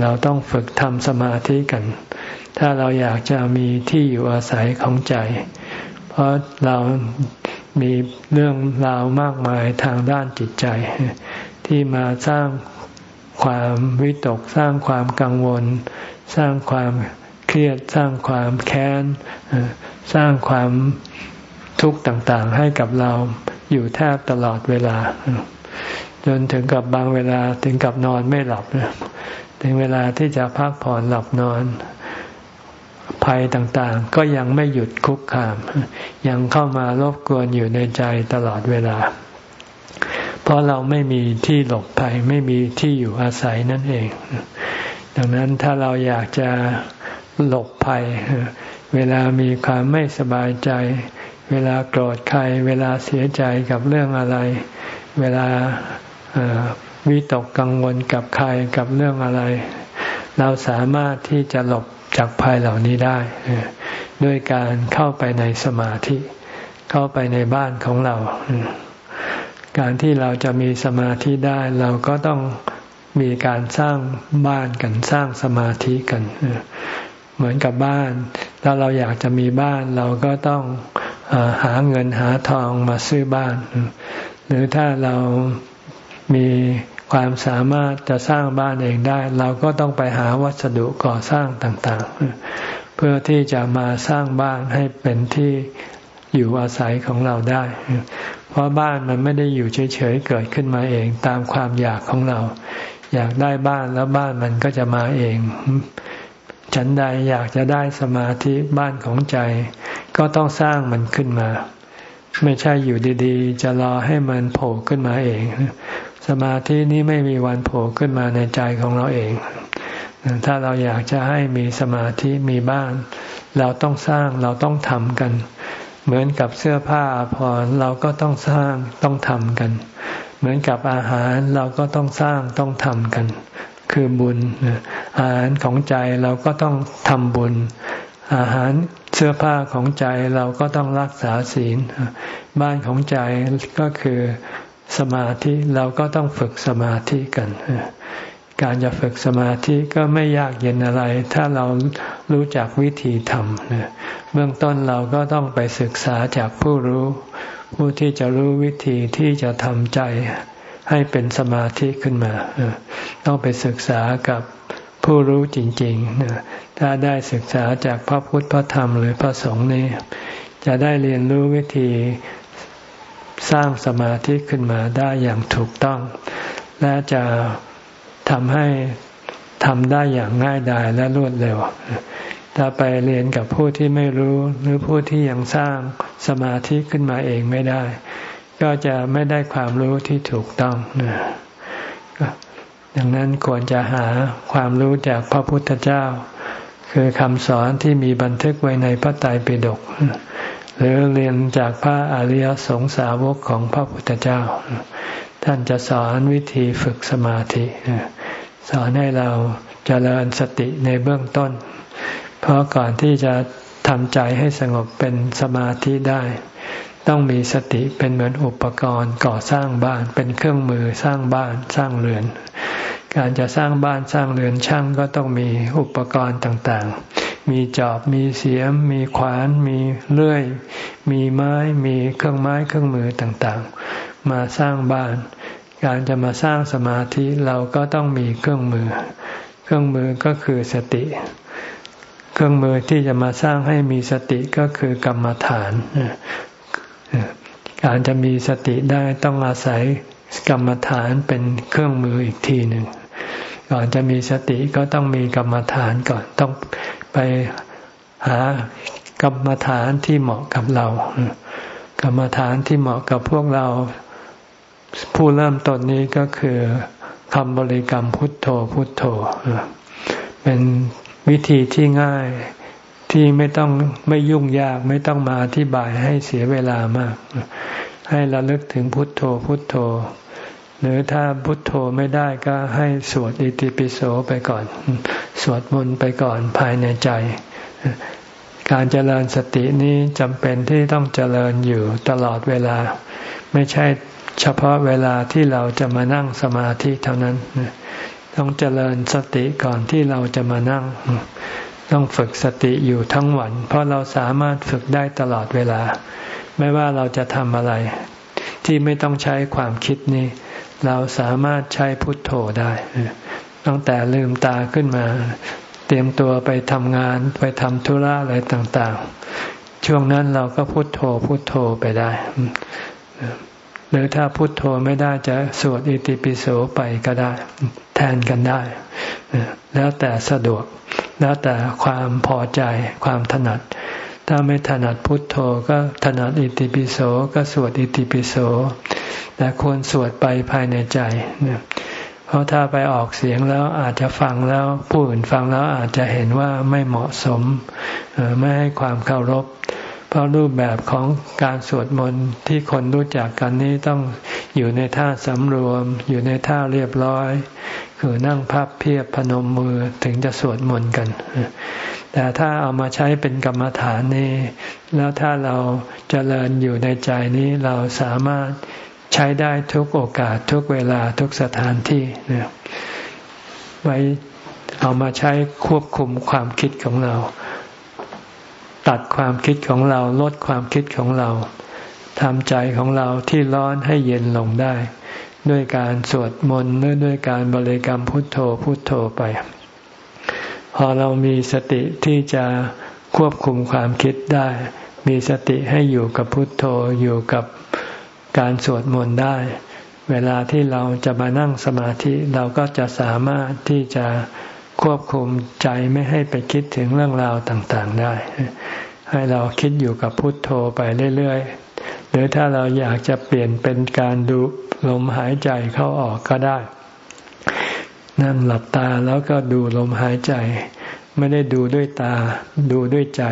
เราต้องฝึกทำสมาธิกัน ถ้าเราอยากจะมีที่อยู่อาศัยของใจ เพราะเรามีเรื่องราวมากมายทางด้านจิตใจ ที่มาสร้าง ความวิตก สร้างความกังวล สร้างความเครียด สร้างความแค้น สร้างความทุกข์ต่างๆ ให้กับเราอยู่แทบตลอดเวลา จนถึงกับบางเวลาถึงกับนอนไม่หลับถึงเวลาที่จะพักผ่อนหลับนอนภัยต่างๆ ก็ยังไม่หยุดคุกคาม ยังเข้ามารบกวนอยู่ในใจตลอดเวลา เพราะเราไม่มีที่หลบภัยไม่มีที่อยู่อาศัยนั่นเอง ดังนั้นถ้าเราอยากจะหลบภัย เวลามีความไม่สบายใจ เวลาโกรธใคร เวลาเสียใจกับเรื่องอะไร เวลาวิตกกังวลกับใครกับเรื่องอะไร เราสามารถที่จะหลบจากภัยเหล่านี้ได้ ด้วยการเข้าไปในสมาธิ เข้าไปในบ้านของเรา การที่เราจะมีสมาธิได้เราก็ต้องมีการสร้างบ้านกันสร้างสมาธิกัน เหมือนกับบ้าน ถ้าเราอยากจะมีบ้านเราก็ต้องหาเงินหาทองมาซื้อบ้าน หรือถ้าเรามีความสามารถจะสร้างบ้านเองได้ เราก็ต้องไปหาวัสดุก่อสร้างต่างๆ เพื่อที่จะมาสร้างบ้านให้เป็นที่อยู่อาศัยของเราได้ เพราะบ้านมันไม่ได้อยู่เฉยๆเกิดขึ้นมาเองตามความอยากของเรา อยากได้บ้านแล้วบ้านมันก็จะมาเอง ฉันใดอยากจะได้สมาธิบ้านของใจ ก็ต้องสร้างมันขึ้นมา ไม่ใช่อยู่ดี ๆ จะรอให้มันโผล่ขึ้นมาเอง สมาธินี้ไม่มีวันโผล่ขึ้นมาในใจของเราเอง ถ้าเราอยากจะให้มีสมาธิมีบ้าน เราต้องสร้างเราต้องทำกัน เหมือนกับเสื้อผ้าพรเราก็ต้องสร้างต้องทำกัน เหมือนกับอาหารเราก็ต้องสร้างต้องทำกัน คือบุญอาหารของใจเราก็ต้องทำบุญ อาหารเสื้อผ้าของใจเราก็ต้องรักษาศีล บ้านของใจก็คือสมาธิเราก็ต้องฝึกสมาธิกัน การจะฝึกสมาธิก็ไม่ยากเย็นอะไร ถ้าเรารู้จักวิธีทำเบื้องต้นเราก็ต้องไปศึกษาจากผู้รู้ ผู้ที่จะรู้วิธีที่จะทำใจให้เป็นสมาธิขึ้นมา ต้องไปศึกษากับผู้รู้จริงๆถ้าได้ศึกษาจากพระพุทธพระธรรมหรือพระสงฆ์นี้จะได้เรียนรู้วิธีสร้างสมาธิขึ้นมาได้อย่างถูกต้อง และจะ ทำให้ทำได้อย่างง่ายดายและรวดเร็ว ถ้าไปเรียนกับผู้ที่ไม่รู้หรือผู้ที่ยังสร้างสมาธิขึ้นมาเองไม่ได้ ก็จะไม่ได้ความรู้ที่ถูกต้องนะดังนั้นควรจะหาความรู้จากพระพุทธเจ้า คือคำสอนที่มีบันทึกไว้ในพระไตรปิฎกหรือเรียนจากพระอริยสงสาวกของพระพุทธเจ้า ท่านจะสอนวิธีฝึกสมาธิ สอนให้เราจเจริญสติในเบื้องต้น เพราะก่อนที่จะทำใจให้สงบเป็นสมาธิได้ ต้องมีสติเป็นเหมือนอุปกรณ์ก่อสร้างบ้าน เป็นเครื่องมือสร้างบ้านสร้างเรือน การจะสร้างบ้านสร้างเรือนช่างก็ต้องมีอุปกรณ์ต่างๆ มีจอบมีเสียม มีขวาน มีเลื่อย มีไม้ มีเครื่องไม้เครื่องมือต่างๆ มาสร้างบ้าน การจะมาสร้างสมาธิเราก็ต้องมีเครื่องมือ เครื่องมือก็คือสติ เครื่องมือที่จะมาสร้างให้มีสติก็คือกรรมฐาน การจะมีสติได้ต้องอาศัยกรรมฐานเป็นเครื่องมืออีกทีหนึ่งก่อนจะมีสติก็ต้องมีกรรมฐานก่อนต้องไปหากรรมฐานที่เหมาะกับเรา กรรมฐานที่เหมาะกับพวกเรา ผู้เริ่มต้นนี้ก็คือคำบริกรรมพุทโธพุทโธ เป็นวิธีที่ง่ายที่ไม่ต้องไม่ยุ่งยากไม่ต้องมาอธิบายให้เสียเวลามาก ให้ระลึกถึงพุทโธพุทโธ หรือถ้าพุทโธไม่ได้ก็ให้สวดอิติปิโสไปก่อน สวดมนต์ไปก่อนภายในใจ การเจริญสตินี้จำเป็นที่ต้องเจริญอยู่ตลอดเวลา ไม่ใช่ เฉพาะเวลาที่เราจะมานั่งสมาธิเท่านั้น ต้องเจริญสติก่อนที่เราจะมานั่ง ต้องฝึกสติอยู่ทั้งวัน เพราะเราสามารถฝึกได้ตลอดเวลา ไม่ว่าเราจะทำอะไร ที่ไม่ต้องใช้ความคิดนี้ เราสามารถใช้พุทโธได้ ตั้งแต่ลืมตาขึ้นมา เตรียมตัวไปทำงานไปทำธุระอะไรต่าง ๆ ช่วงนั้นเราก็พุทโธพุทโธไปได้ รือถ้าพุทโธไม่ได้จะสวดอิติปิโสไปก็ได้ แทนกันได้ แล้วแต่สะดวก แล้วแต่ความพอใจความถนัด ถ้าไม่ถนัดพุทโธก็ถนัดอิติปิโสก็สวดอิติปิโส แต่ควรสวดไปภายในใจ เพราะถ้าไปออกเสียงแล้วอาจจะฟังแล้วผู้อื่นฟังแล้วอาจจะเห็นว่าไม่เหมาะสม ไม่ให้ความเคารพเพ ราะรูปแบบของการสวดมนต์ที่คนรู้จักกันนี้ต้องอยู่ในท่าสำรวม อยู่ในท่าเรียบร้อย คือนั่งพับเพียบพนมมือถึงจะสวดมนต์กัน แต่ถ้าเอามาใช้เป็นกรรมฐานนี้แล้วถ้าเราจเจริญอยู่ในใจนี้เราสามารถใช้ได้ทุกโอกาสทุกเวลาทุกสถานที่เนี่ยไว้เอามาใช้ควบคุมความคิดของเรา ความคิดของเราลดความคิดของเราทำใจของเราที่ร้อนให้เย็นลงได้ ด้วยการสวดมนต์หรือด้วยการบริกรรมพุทโธพุทโธไป พอเรามีสติที่จะควบคุมความคิดได้ มีสติให้อยู่กับพุทโธอยู่กับการสวดมนต์ได้ เวลาที่เราจะมานั่งสมาธิเราก็จะสามารถที่จะควบคุมใจไม่ให้ไปคิดถึงเรื่องราวต่างๆได้ ให้เราคิดอยู่กับพุทโธไปเรื่อยๆ หรือถ้าเราอยากจะเปลี่ยนเป็นการดูลมหายใจเข้าออกก็ได้ นั่งหลับตาแล้วก็ดูลมหายใจ ไม่ได้ดูด้วยตา ดูด้วยใจ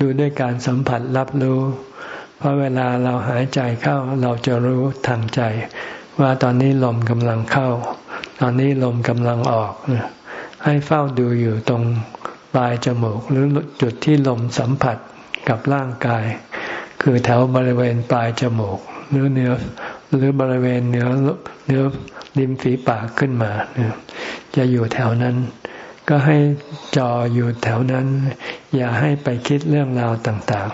ดูด้วยการสัมผัสรับรู้ เพราะเวลาเราหายใจเข้าเราจะรู้ทางใจ ว่าตอนนี้ลมกำลังเข้า ตอนนี้ลมกำลังออก ให้เฝ้าดูอยู่ตรง ลายจมูกหรือจุดที่ลมสัมผัสกับร่างกาย คือแถวบริเวณปลายจมูก หรือเนื้อหรือบริเวณเนื้อเนื้อริมฝีปากขึ้นมา จะอยู่แถวนั้น ก็ให้จออยู่แถวนั้น อย่าให้ไปคิดเรื่องราวต่าง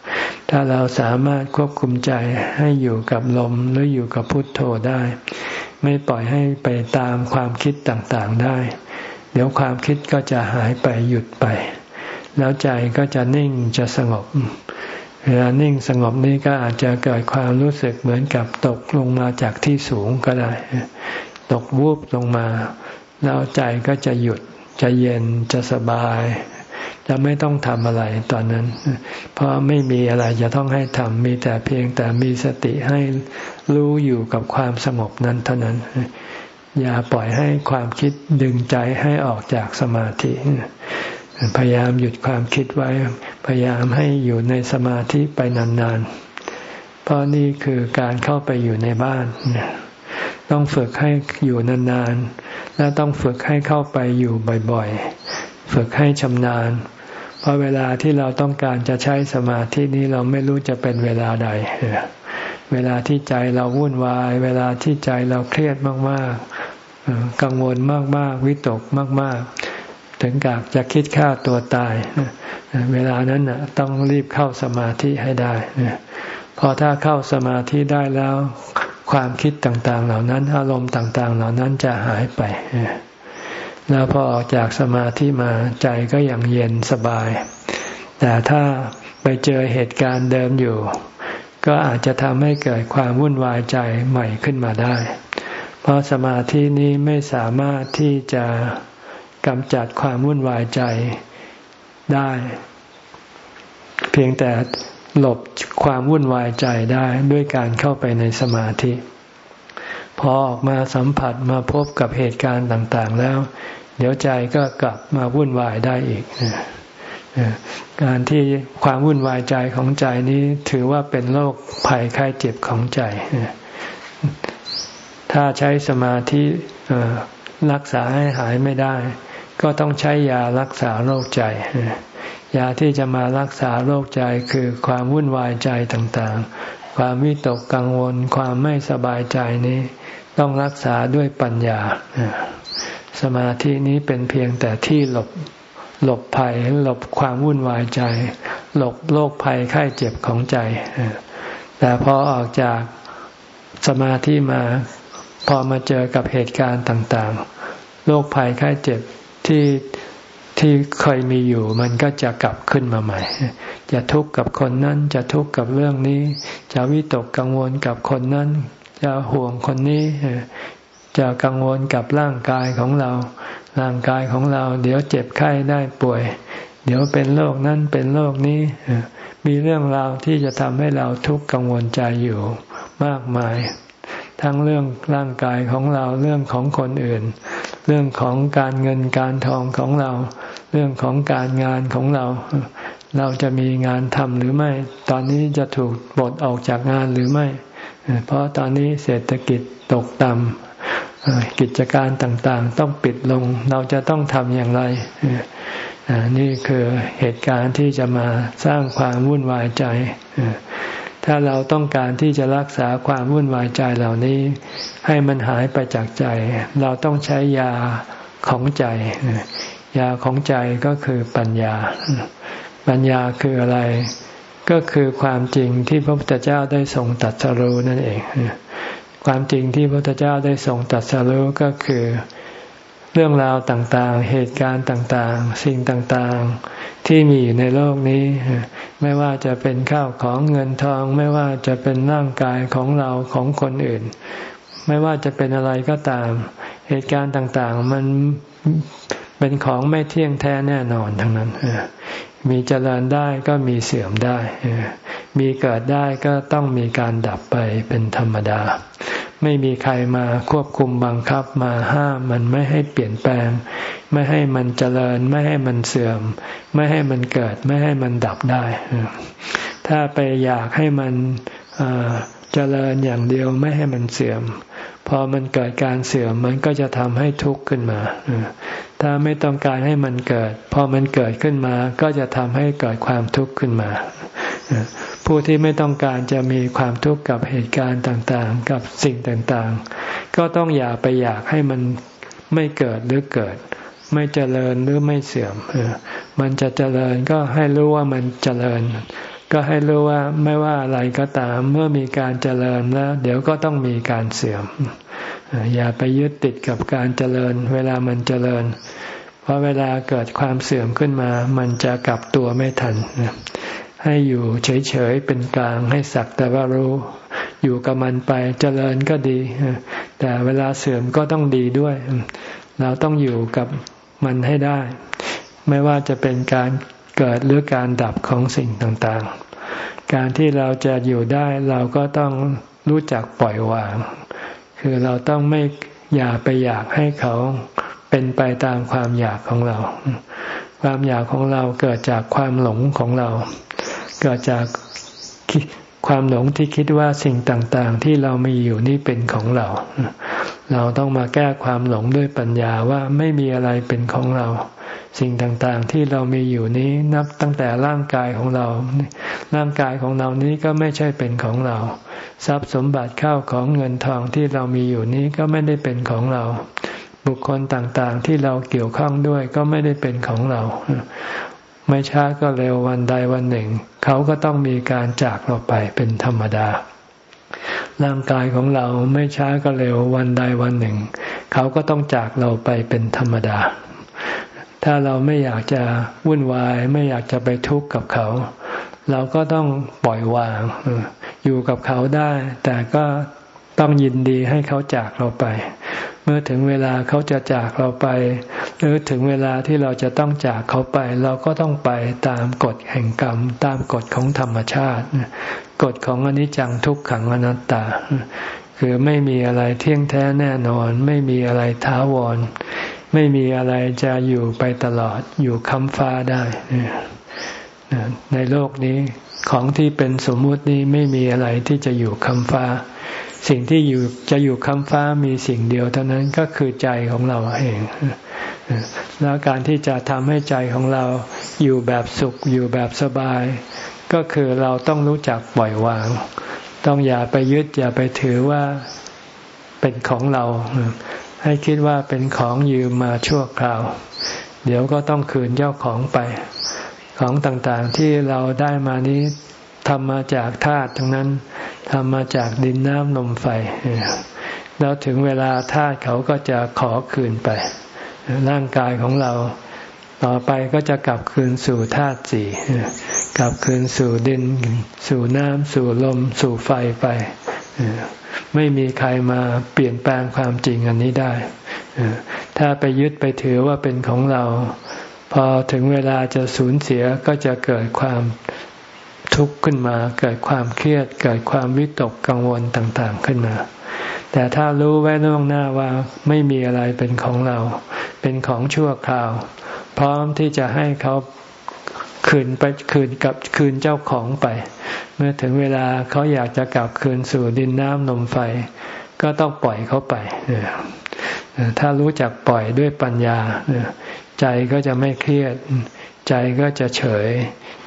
ๆ ถ้าเราสามารถควบคุมใจให้อยู่กับลมหรืออยู่กับพุทโธได้ ไม่ปล่อยให้ไปตามความคิดต่างๆได้ เดี๋ยวความคิดก็จะหายไปหยุดไป แล้วใจก็จะนิ่งจะสงบ เวลานิ่งสงบนี้ก็อาจจะเกิดความรู้สึกเหมือนกับตกลงมาจากที่สูงก็ได้ ตกวูบลงมา แล้วใจก็จะหยุดจะเย็นจะสบาย จะไม่ต้องทำอะไรตอนนั้น เพราะไม่มีอะไรจะต้องให้ทำมีแต่เพียงแต่มีสติให้รู้อยู่กับความสงบนั้นเท่านั้น อย่าปล่อยให้ความคิดดึงใจให้ออกจากสมาธิ พยายามหยุดความคิดไว้ พยายามให้อยู่ในสมาธิไปนานๆ เพราะนี่คือการเข้าไปอยู่ในบ้าน ต้องฝึกให้อยู่นานๆ และต้องฝึกให้เข้าไปอยู่บ่อยๆ ฝึกให้ชำนาญ เพราะเวลาที่เราต้องการจะใช้สมาธินี้เราไม่รู้จะเป็นเวลาใดเวลาที่ใจเราวุ่นวาย เวลาที่ใจเราเครียดมากๆ กังวลมากๆ วิตกมาก ๆ ถึงกับจะคิดฆ่าตัวตาย เวลานั้นต้องรีบเข้าสมาธิให้ได้พอถ้าเข้าสมาธิได้แล้ว ความคิดต่าง ๆ เหล่านั้น อารมณ์ต่าง ๆ เหล่านั้นจะหายไปแล้วพอออกจากสมาธิมาใจก็ยังเย็นสบาย แต่ถ้าไปเจอเหตุการณ์เดิมอยู่ ก็อาจจะทำให้เกิดความวุ่นวายใจใหม่ขึ้นมาได้ เพราะสมาธินี้ไม่สามารถที่จะกำจัดความวุ่นวายใจได้ เพียงแต่หลบความวุ่นวายใจได้ด้วยการเข้าไปในสมาธิ พอออกมาสัมผัสมาพบกับเหตุการณ์ต่าง ๆ แล้ว เดี๋ยวใจก็กลับมาวุ่นวายได้อีกการที่ความวุ่นวายใจของใจนี้ถือว่าเป็นโรคภัยไข้เจ็บของใจ ถ้าใช้สมาธิรักษาให้หายไม่ได้ ก็ต้องใช้ยารักษาโรคใจ ยาที่จะมารักษาโรคใจคือความวุ่นวายใจต่างๆ ความวิตกกังวล ความไม่สบายใจนี้ ต้องรักษาด้วยปัญญา สมาธินี้เป็นเพียงแต่ที่หลบหลบภัยหลบความวุ่นวายใจ หลบโรคภัยไข้เจ็บของใจ แต่พอออกจากสมาธิมา พอมาเจอกับเหตุการณ์ต่างๆ โรคภัยไข้เจ็บที่ที่เคยมีอยู่ มันก็จะกลับขึ้นมาใหม่ จะทุกข์กับคนนั้น จะทุกข์กับเรื่องนี้ จะวิตกกังวลกับคนนั้น จะห่วงคนนี้ จะกังวลกับร่างกายของเรา ร่างกายของเรา เดี๋ยวเจ็บไข้ได้ป่วย เดี๋ยวเป็นโรคนั้นเป็นโรคนี้ มีเรื่องราวที่จะทำให้เราทุกข์กังวลใจอยู่มากมาย ทั้งเรื่องร่างกายของเราเรื่องของคนอื่น เรื่องของการเงินการทองของเรา เรื่องของการงานของเรา เราจะมีงานทำหรือไม่ ตอนนี้จะถูกบดออกจากงานหรือไม่ เพราะตอนนี้เศรษฐกิจตกต่ำกิจการต่างๆ ต้องปิดลงเราจะต้องทำอย่างไรนี่คือเหตุการณ์ที่จะมาสร้างความวุ่นวายใจ ถ้าเราต้องการที่จะรักษาความวุ่นวายใจเหล่านี้ ให้มันหายไปจากใจ เราต้องใช้ยาของใจ ยาของใจก็คือปัญญา ปัญญาคืออะไร ก็คือความจริงที่พระพุทธเจ้าได้ทรงตัดสรู้นั่นเอง ความจริงที่พระพุทธเจ้าได้ทรงตัดสรู้ก็คือ เรื่องราวต่างๆ เหตุการณ์ต่างๆ สิ่งต่างๆ ที่มีอยู่ในโลกนี้ ไม่ว่าจะเป็นข้าวของเงินทอง ไม่ว่าจะเป็นร่างกายของเราของคนอื่น ไม่ว่าจะเป็นอะไรก็ตาม เหตุการณ์ต่างๆ มันเป็นของไม่เที่ยงแท้แน่นอนทั้งนั้น มีเจริญได้ก็มีเสื่อมได้ มีเกิดได้ก็ต้องมีการดับไปเป็นธรรมดา ไม่มีใครมาควบคุมบังคับมาห้ามมันไม่ให้เปลี่ยนแปลง ไม่ให้มันเจริญ ไม่ให้มันเสื่อม ไม่ให้มันเกิด ไม่ให้มันดับได้ ถ้าไปอยากให้มันเจริญอย่างเดียวไม่ให้มันเสื่อม พอมันเกิดการเสื่อมมันก็จะทำให้ทุกข์ขึ้นมา ถ้าไม่ต้องการให้มันเกิด พอมันเกิดขึ้นมาก็จะทำให้เกิดความทุกข์ขึ้นมา ผู้ที่ไม่ต้องการจะมีความทุกข์กับเหตุการณ์ต่างๆ กับสิ่งต่างๆ ก็ต้องอย่าไปอยากให้มันไม่เกิดหรือเกิด ไม่เจริญหรือไม่เสื่อมมันจะเจริญก็ให้รู้ว่ามันเจริญ ก็ให้รู้ว่าไม่ว่าอะไรก็ตามเมื่อมีการเจริญแล้ว เดี๋ยวก็ต้องมีการเสื่อม อย่าไปยึดติดกับการเจริญ เวลามันเจริญ เพราะเวลาเกิดความเสื่อมขึ้นมา มันจะกลับตัวไม่ทัน ให้อยู่เฉยๆเป็นกลางให้สักแต่ว่ารู้ อยู่กับมันไปเจริญก็ดี แต่เวลาเสื่อมก็ต้องดีด้วย เราต้องอยู่กับมันให้ได้ ไม่ว่าจะเป็นการเกิดหรือการดับของสิ่งต่างๆ การที่เราจะอยู่ได้เราก็ต้องรู้จักปล่อยวาง คือเราต้องไม่อยากไปอยากให้เขาเป็นไปตามความอยากของเรา ความอยากของเราเกิดจากความหลงของเรา เกิดจากความหลงที่คิดว่าสิ่งต่างๆ ที่เรามีอยู่นี่เป็นของเรา เราต้องมาแก้ความหลงด้วยปัญญาว่าไม่มีอะไรเป็นของเรา สิ่งต่างๆ ที่เรามีอยู่นี้นับตั้งแต่ร่างกายของเรา ร่างกายของเรานี้ก็ไม่ใช่เป็นของเรา ทรัพย์สมบัติเข้าของเงินทองที่เรามีอยู่นี้ก็ไม่ได้เป็นของเรา บุคคลต่างๆ ที่เราเกี่ยวข้องด้วยก็ไม่ได้เป็นของเรา ไม่ช้าก็เร็ววันใดวันหนึ่ง เขาก็ต้องมีการจากเราไปเป็นธรรมดา ร่างกายของเราไม่ช้าก็เร็ววันใดวันหนึ่ง เขาก็ต้องจากเราไปเป็นธรรมดา ถ้าเราไม่อยากจะวุ่นวายไม่อยากจะไปทุกข์กับเขา เราก็ต้องปล่อยวาง อยู่กับเขาได้ แต่ก็ ต้องยินดีให้เขาจากเราไป เมื่อถึงเวลาเขาจะจากเราไป หรือถึงเวลาที่เราจะต้องจากเขาไป เราก็ต้องไปตามกฎแห่งกรรม ตามกฎของธรรมชาติ กฎของอนิจจังทุกขังอนัตตา คือไม่มีอะไรเที่ยงแท้แน่นอน ไม่มีอะไรท้าวร ไม่มีอะไรจะอยู่ไปตลอดอยู่คำฟ้าได้ ในโลกนี้ของที่เป็นสมมุตินี้ไม่มีอะไรที่จะอยู่คำฟ้า สิ่งที่อยู่จะอยู่คำฟ้ามีสิ่งเดียวเท่านั้นก็คือใจของเราเอง แล้วการที่จะทำให้ใจของเราอยู่แบบสุขอยู่แบบสบาย ก็คือเราต้องรู้จักปล่อยวาง ต้องอย่าไปยึดอย่าไปถือว่าเป็นของเรา ให้คิดว่าเป็นของยืมมาชั่วคราว เดี๋ยวก็ต้องคืนเจ้าของไป ของต่างๆที่เราได้มานี้ทำมาจากธาตุทั้งนั้นทำมาจากดินน้ำลมไฟ แล้วถึงเวลาธาตุเขาก็จะขอคืนไป ร่างกายของเราต่อไปก็จะกลับคืนสู่ธาตุสี่กลับคืนสู่ดิน สู่น้ำสู่ลม สู่ไฟไปไม่มีใครมาเปลี่ยนแปลงความจริงอันนี้ได้ถ้าไปยึดไปถือว่าเป็นของเรา พอถึงเวลาจะสูญเสียก็จะเกิดความทุกข์ขึ้นมา เกิดความเครียด เกิดความวิตกกังวลต่างๆขึ้นมา แต่ถ้ารู้ไว้ล่วงหน้าว่าไม่มีอะไรเป็นของเรา เป็นของชั่วคราว พร้อมที่จะให้เขาคืนไปคืนกับคืนเจ้าของไป เมื่อถึงเวลาเขาอยากจะกลับคืนสู่ดินน้ำนมไฟ ก็ต้องปล่อยเขาไป ถ้ารู้จักปล่อยด้วยปัญญา ใจก็จะไม่เครียด ใจก็จะเฉย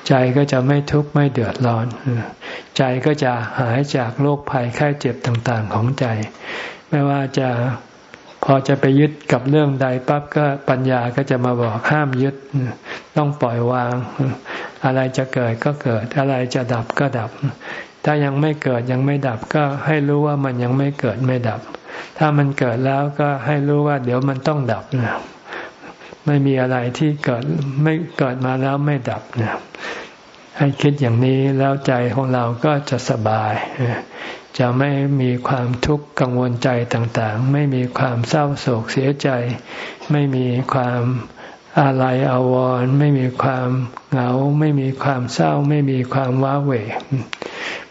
ใจก็จะไม่ทุกข์ไม่เดือดร้อน ใจก็จะหายจากโรคภัยไข้เจ็บต่างๆของใจ ไม่ว่าจะพอจะไปยึดกับเรื่องใดปั๊บก็ปัญญาก็จะมาบอกห้ามยึด ต้องปล่อยวาง อะไรจะเกิดก็เกิด อะไรจะดับก็ดับ ถ้ายังไม่เกิดยังไม่ดับก็ให้รู้ว่ามันยังไม่เกิดไม่ดับ ถ้ามันเกิดแล้วก็ให้รู้ว่าเดี๋ยวมันต้องดับนะ ไม่มีอะไรที่เกิดไม่เกิดมาแล้วไม่ดับนะให้คิดอย่างนี้แล้วใจของเราก็จะสบาย จะไม่มีความทุกข์กังวลใจต่างๆ ไม่มีความเศร้าโศกเสียใจ ไม่มีความอะไรอาวรณ์ไม่มีความเหงา ไม่มีความเศร้า ไม่มีความว้าเหว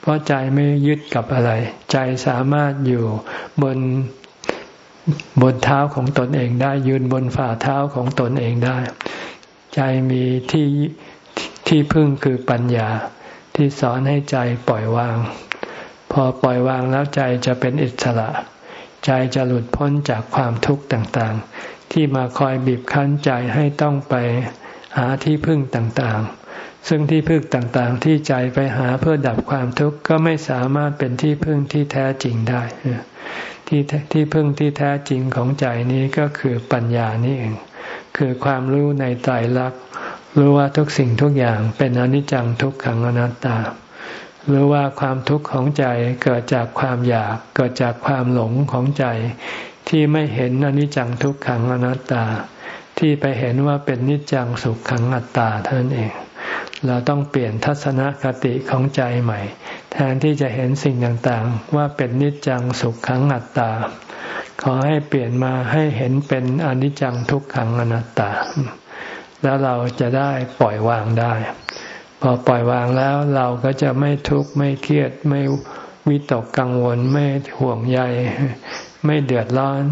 เพราะใจไม่ยึดกับอะไร ใจสามารถอยู่บน บนเท้าของตนเองได้ ยืนบนฝ่าเท้าของตนเองได้ ใจมีที่ที่พึ่งคือปัญญา ที่สอนให้ใจปล่อยวาง พอปล่อยวางแล้วใจจะเป็นอิสระ ใจจะหลุดพ้นจากความทุกข์ต่างๆ ที่มาคอยบีบคั้นใจให้ต้องไปหาที่พึ่งต่างๆ ซึ่งที่พึ่งต่างๆ ที่ใจไปหาเพื่อดับความทุกข์ก็ไม่สามารถเป็นที่พึ่งที่แท้จริงได้ ที่ที่พึ่งที่แท้จริงของใจนี้ก็คือปัญญานี่เอง คือความรู้ในใจรักรู้ว่าทุกสิ่งทุกอย่างเป็นอนิจจังทุกขังอนัตตา รู้ว่าความทุกข์ของใจเกิดจากความอยากเกิดจากความหลงของใจ ที่ไม่เห็นอนิจจังทุกขังอนัตตา ที่ไปเห็นว่าเป็นนิจจังสุขขังอัตตาเท่านั้นเอง เราต้องเปลี่ยนทัศนคติของใจใหม่ แทนที่จะเห็นสิ่งต่างๆ ว่าเป็นนิจจังสุขขังอัตตา ขอให้เปลี่ยนมาให้เห็นเป็นอนิจจังทุกขังอนัตตา แล้วเราจะได้ปล่อยวางได้ พอปล่อยวางแล้วเราก็จะไม่ทุกข์ไม่เครียดไม่วิตกกังวลไม่ห่วงใย ไม่เดือดร้อน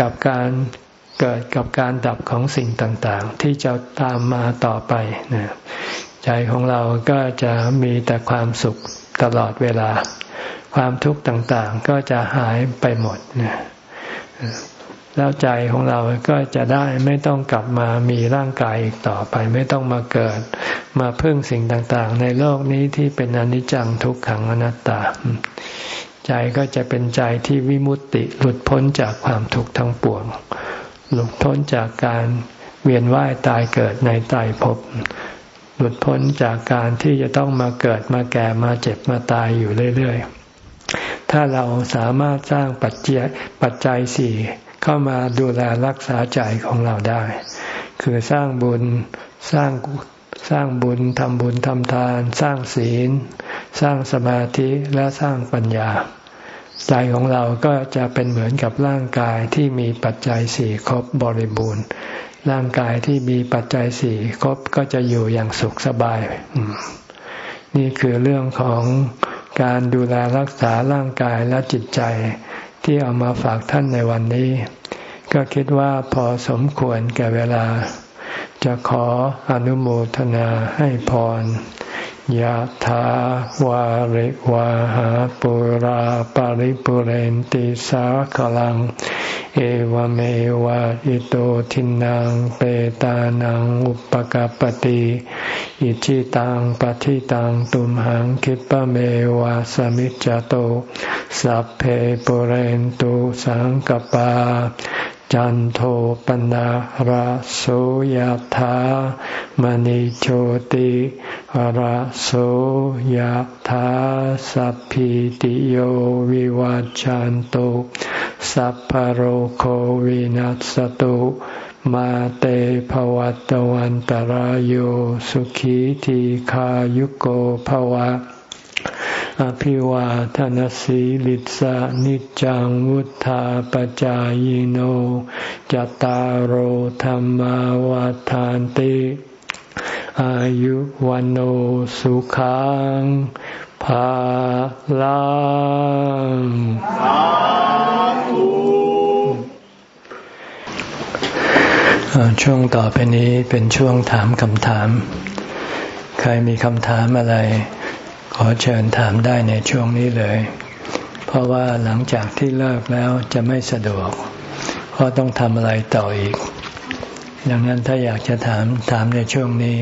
กับการเกิดกับการดับของสิ่งต่างๆ ที่จะตามมาต่อไปนะ ใจของเราก็จะมีแต่ความสุขตลอดเวลา ความทุกข์ต่างๆก็จะหายไปหมดนะแล้วใจของเราก็จะได้ไม่ต้องกลับมามีร่างกายอีกต่อไป ไม่ต้องมาเกิด มาพึ่งสิ่งต่างๆ ในโลกนี้ที่เป็นอนิจจังทุกขังอนัตตา ใจก็จะเป็นใจที่วิมุตติหลุดพ้นจากความทุกข์ทั้งปวง หลุดพ้นจากการเวียนว่ายตายเกิดในตายภพ หลุดพ้นจากการที่จะต้องมาเกิดมาแก่มาเจ็บมาตายอยู่เรื่อยๆ ถ้าเราสามารถสร้างปัจจัยปัจจัยสี่เข้ามาดูแลรักษาใจของเราได้ คือสร้างบุญสร้างสร้างบุญทำบุญทำทาน สร้างศีล สร้างสมาธิและสร้างปัญญา ใจของเราก็จะเป็นเหมือนกับร่างกายที่มีปัจจัยสี่ครบบริบูรณ์ ร่างกายที่มีปัจจัยสี่ครบก็จะอยู่อย่างสุขสบาย นี่คือเรื่องของการดูแลรักษาร่างกายและจิตใจที่เอามาฝากท่านในวันนี้ ก็คิดว่าพอสมควรแก่เวลา จะขออนุโมทนาให้พร ยะถาวาริวาหาปุราปาริปุเรนติสาขลัง เอวเมวะอิโตทินังเปตานังอุปกาปติอิจิตังปฏิตังตุมหังคิปะเมวะสมิจจโตสัพเพปุเรนตุสังกปา จันโทปนะระโสยธามณิโชติระโสยธาสัพพิติโยวิวัจจันโตสัพพโรโควินัสตุมาเตภวัตวันตารโยสุขีทีขายุโกภวะ อภิวาทนสีลิสานิจังวุธาปจายโนจตารโหธรรมวาทานติอายุวันโอสุขังภาลังช่วงต่อไปนี้เป็นช่วงถามคำถาม ใครมีคำถามอะไร ขอเชิญถามได้ในช่วงนี้เลย เพราะว่าหลังจากที่เลิกแล้วจะไม่สะดวก เพราะต้องทำอะไรต่ออีก ดังนั้นถ้าอยากจะถามถามในช่วงนี้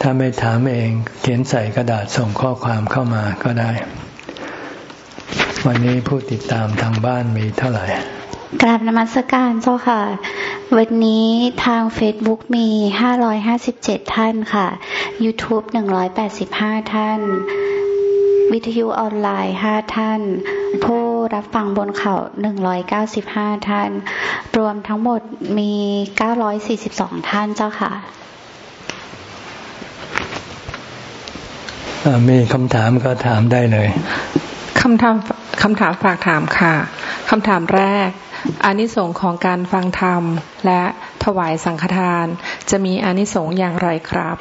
ถ้าไม่ถามเองเขียนใส่กระดาษส่งข้อความเข้ามาก็ได้ วันนี้ผู้ติดตามทางบ้านมีเท่าไหร่กราบนมัสการเจ้าค่ะ วันนี้ทาง Facebook มี 557 ท่านค่ะ YouTube 185 ท่าน วิทยุออนไลน์ห้าท่าน ผู้รับฟังบนเขาหนึ่งร้อยเก้าสิบห้าท่าน รวมทั้งหมดมีเก้าร้อยสี่สิบสองท่านเจ้าค่ะมีคำถามก็ถามได้เลยคำถามคำถามฝากถามค่ะคำถามแรกอานิสงส์ของการฟังธรรม และถวายสังฆทาน จะมีอานิสงส์อย่างไรครับ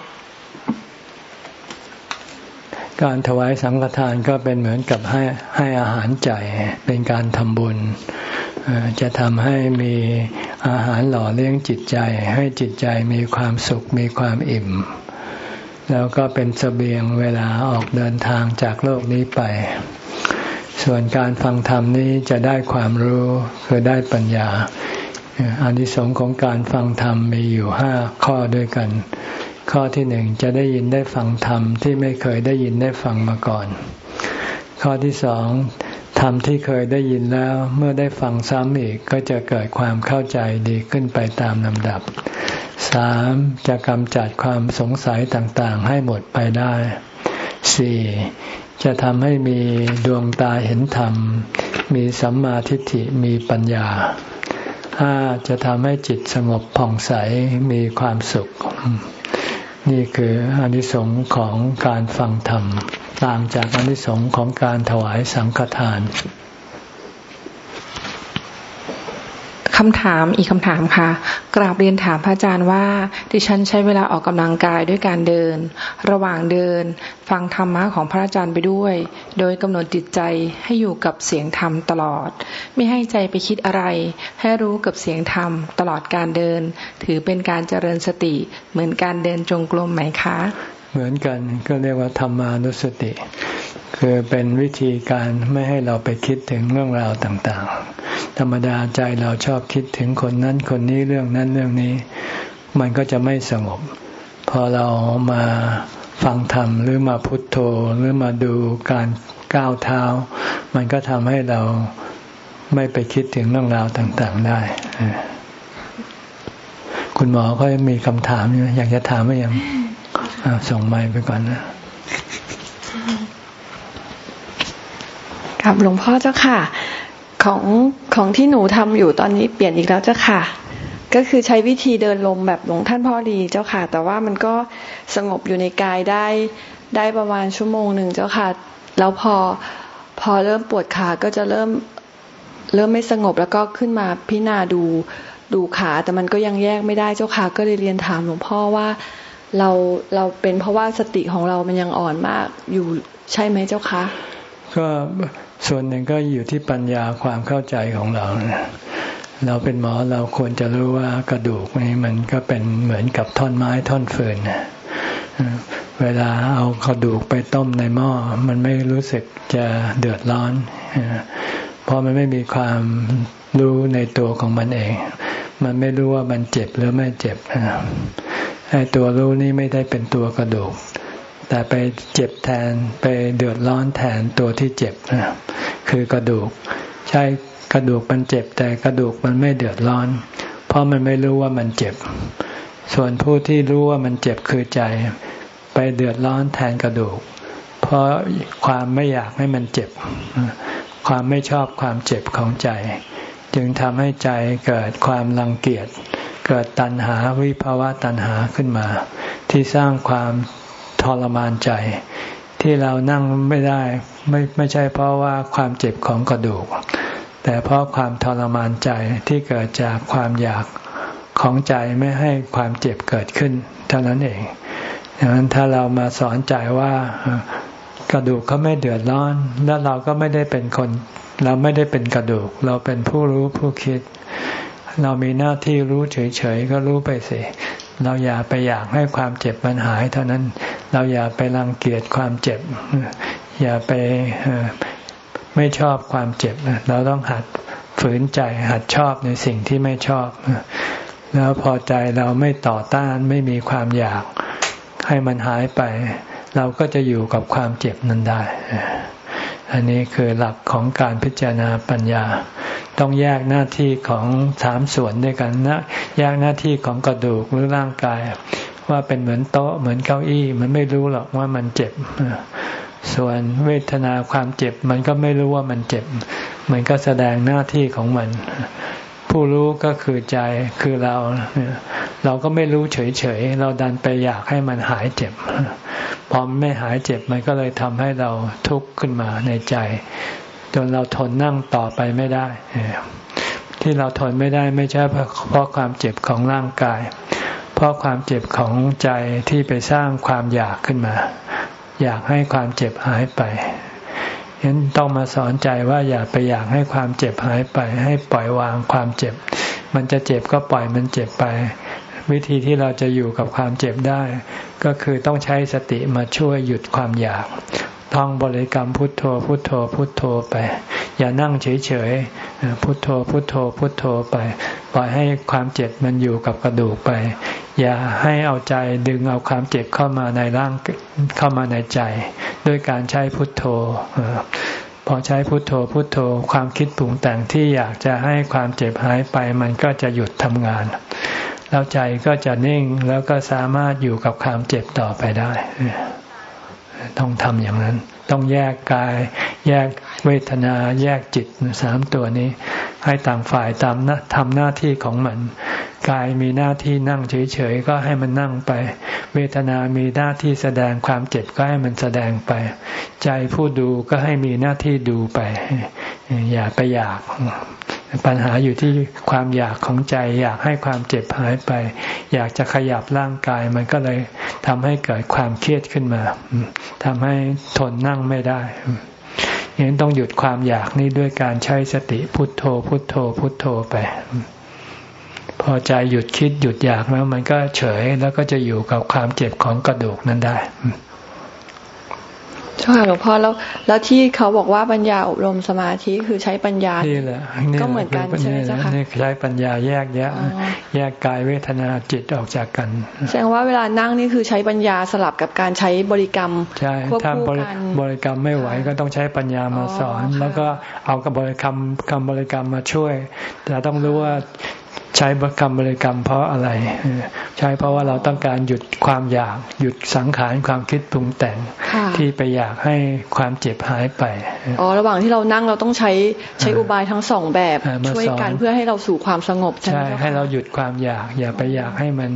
การถวายสังฆทานก็เป็นเหมือนกับให้ให้อาหารใจเป็นการทำบุญ จะทำให้มีอาหารหล่อเลี้ยงจิตใจ ให้จิตใจมีความสุขมีความอิ่ม แล้วก็เป็นสเสบียงเวลาออกเดินทางจากโลกนี้ไป ส่วนการฟังธรรมนี้จะได้ความรู้คือได้ปัญญาอานิสงส์ของการฟังธรรมมีอยู่ห้าข้อด้วยกัน ข้อที่หนึ่งจะได้ยินได้ฟังธรรมที่ไม่เคยได้ยินได้ฟังมาก่อน ข้อที่สองธรรมที่เคยได้ยินแล้วเมื่อได้ฟังซ้ำอีกก็จะเกิดความเข้าใจดีขึ้นไปตามลำดับสามจะกำจัดความสงสัยต่างๆ ให้หมดไปได้สี่จะทำให้มีดวงตาเห็นธรรม มีสัมมาทิฏฐิมีปัญญาห้าจะทำให้จิตสงบผ่องใสมีความสุข นี่คืออนิสงค์ของการฟังธรรม ต่างจากอนิสงค์ของการถวายสังฆทาน คำถามอีกคำถามค่ะ กราบเรียนถามพระอาจารย์ว่า ดิฉันใช้เวลาออกกำลังกายด้วยการเดิน ระหว่างเดิน ฟังธรรมะของพระอาจารย์ไปด้วย โดยกำหนดจิตใจให้อยู่กับเสียงธรรมตลอด ไม่ให้ใจไปคิดอะไร ให้รู้กับเสียงธรรมตลอดการเดิน ถือเป็นการเจริญสติ เหมือนการเดินจงกรมไหมคะ เหมือนกันก็เรียกว่าธรรมานุสติ คือเป็นวิธีการไม่ให้เราไปคิดถึงเรื่องราวต่างๆ ธรรมดาใจเราชอบคิดถึงคนนั้นคนนี้เรื่องนั้นเรื่องนี้ มันก็จะไม่สงบ พอเรามาฟังธรรมหรือมาพุทโธหรือมาดูการก้าวเท้า มันก็ทำให้เราไม่ไปคิดถึงเรื่องราวต่างๆได้ คุณหมอก็มีคำถามอย่ากจะถามไหมยังส่งไมค์ไปก่อนนะ กับหลวงพ่อเจ้าค่ะ ของของที่หนูทำอยู่ตอนนี้เปลี่ยนอีกแล้วเจ้าค่ะ ก็คือใช้วิธีเดินลมแบบหลวงท่านพ่อดีเจ้าค่ะ แต่ว่ามันก็สงบอยู่ในกายได้ได้ประมาณชั่วโมงหนึ่งเจ้าค่ะ แล้วพอพอเริ่มปวดขาก็จะเริ่มเริ่มไม่สงบแล้วก็ขึ้นมาพิจารณาดูดูขาแต่มันก็ยังแยกไม่ได้เจ้าค่ะ ก็เลยเรียนถามหลวงพ่อว่าเราเราเป็นเพราะว่าสติของเรามันยังอ่อนมากอยู่ใช่ไหมเจ้าคะ ก็ส่วนหนึ่งก็อยู่ที่ปัญญาความเข้าใจของเรา เราเป็นหมอเราควรจะรู้ว่ากระดูกนี้มันก็เป็นเหมือนกับท่อนไม้ท่อนฟืนเวลาเอากระดูกไปต้มในหม้อมันไม่รู้สึกจะเดือดร้อน เพราะมันไม่มีความรู้ในตัวของมันเอง มันไม่รู้ว่ามันเจ็บหรือไม่เจ็บไอ้ตัวรู้นี่ไม่ได้เป็นตัวกระดูก แต่ไปเจ็บแทนไปเดือดร้อนแทนตัวที่เจ็บคือกระดูก ใช่กระดูกมันเจ็บ แต่กระดูกมันไม่เดือดร้อน เพราะมันไม่รู้ว่ามันเจ็บ ส่วนผู้ที่รู้ว่ามันเจ็บคือใจ ไปเดือดร้อนแทนกระดูก เพราะความไม่อยากให้มันเจ็บ ความไม่ชอบความเจ็บของใจ จึงทำให้ใจเกิดความรังเกียจเกิดตัณหาวิภาวะตัณหาขึ้นมา ที่สร้างความ ทรมานใจ ที่เรานั่งไม่ได้ไม่ไม่ใช่เพราะว่าความเจ็บของกระดูก แต่เพราะความทรมานใจที่เกิดจากความอยากของใจไม่ให้ความเจ็บเกิดขึ้น เท่านั้นเองดังนั้นถ้าเรามาสอนใจว่ากระดูกเขาไม่เดือดร้อน แล้วเราก็ไม่ได้เป็นคน เราไม่ได้เป็นกระดูก เราเป็นผู้รู้ผู้คิด เรามีหน้าที่รู้เฉยๆก็รู้ไปสิ เราอย่าไปอยากให้ความเจ็บมันหายเท่านั้น เราอย่าไปรังเกียจความเจ็บ อย่าไปไม่ชอบความเจ็บ เราต้องหัดฝืนใจหัดชอบในสิ่งที่ไม่ชอบ แล้วพอใจเราไม่ต่อต้านไม่มีความอยากให้มันหายไป เราก็จะอยู่กับความเจ็บนั้นได้ อันนี้คือหลักของการพิจารณาปัญญา ต้องแยกหน้าที่ของสามส่วนด้วยกันนะแยกหน้าที่ของกระดูกหรือร่างกาย ว่าเป็นเหมือนโต๊ะเหมือนเก้าอี้ มันไม่รู้หรอกว่ามันเจ็บ ส่วนเวทนาความเจ็บ มันก็ไม่รู้ว่ามันเจ็บ มันก็แสดงหน้าที่ของมัน ผู้รู้ก็คือใจคือเรา เราก็ไม่รู้เฉยๆ เราดันไปอยากให้มันหายเจ็บ พอไม่หายเจ็บมันก็เลยทำให้เราทุกข์ขึ้นมาในใจ จนเราทนนั่งต่อไปไม่ได้ ที่เราทนไม่ได้ไม่ใช่เพราะความเจ็บของร่างกาย เพราะความเจ็บของใจที่ไปสร้างความอยากขึ้นมา อยากให้ความเจ็บหายไป ฉะนั้นต้องมาสอนใจว่าอย่าไปอยากให้ความเจ็บหายไป ให้ปล่อยวางความเจ็บ มันจะเจ็บก็ปล่อยมันเจ็บไป วิธีที่เราจะอยู่กับความเจ็บได้ ก็คือต้องใช้สติมาช่วยหยุดความอยาก ท่องบริกรรมพุทโธพุทโธพุทโธไป อย่านั่งเฉยๆพุทโธพุทโธพุทโธไป ปล่อยให้ความเจ็บมันอยู่กับกระดูกไป อย่าให้เอาใจดึงเอาความเจ็บเข้ามาในร่างเข้ามาในใจ ด้วยการใช้พุทโธพอใช้พุทโธพุทโธความคิดปรุงแต่งที่อยากจะให้ความเจ็บหายไป มันก็จะหยุดทำงานแล้วใจก็จะนิ่งแล้วก็สามารถอยู่กับความเจ็บต่อไปได้ ต้องทำอย่างนั้น ต้องแยกกาย แยกเวทนา แยกจิตสามตัวนี้ ให้ต่างฝ่ายตามนะทำหน้าที่ของมัน กายมีหน้าที่นั่งเฉยๆก็ให้มันนั่งไป เวทนามีหน้าที่แสดงความเจ็บก็ให้มันแสดงไป ใจผู้ดูก็ให้มีหน้าที่ดูไป อย่าไปอยาก ปัญหาอยู่ที่ความอยากของใจ อยากให้ความเจ็บหายไป อยากจะขยับร่างกายมันก็เลยทำให้เกิดความเครียดขึ้นมาทำให้ทนนั่งไม่ได้ยังต้องหยุดความอยากนี้ด้วยการใช้สติพุทโธ พุทโธ พุทโธไป พอใจหยุดคิดหยุดอยากแล้ว มันก็เฉยแล้วก็จะอยู่กับความเจ็บของกระดูกนั้นได้ ใช่ค่ะหลวงพ่อแล้วแล้วที่เขาบอกว่าปัญญาอบรมสมาธิคือใช้ปัญญานี่แหละก็เหมือนกันใช่ไหมเจ้าค่ะใช้ปัญญาแยกแยะแยกกายเวทนาจิตออกจากกันแสดงว่าเวลานั่งนี่คือใช้ปัญญาสลับกับการใช้บริกรรมใช่ถ้าบริกรรมไม่ไหวก็ต้องใช้ปัญญามาสอน แล้วก็เอากับบริกรรมคำบริกรรมมาช่วย แต่ต้องรู้ว่าใช้คำบริกรรมเพราะอะไร ใช้เพราะว่าเราต้องการหยุดความอยาก หยุดสังขารความคิดปรุงแต่งที่ไปอยากให้ความเจ็บหายไป อ๋อ ระหว่างที่เรานั่งเราต้องใช้ใช้อุบายทั้งสองแบบช่วยกันเพื่อให้เราสู่ความสงบใช่ให้เราหยุดความอยาก อย่าไปอยากให้มัน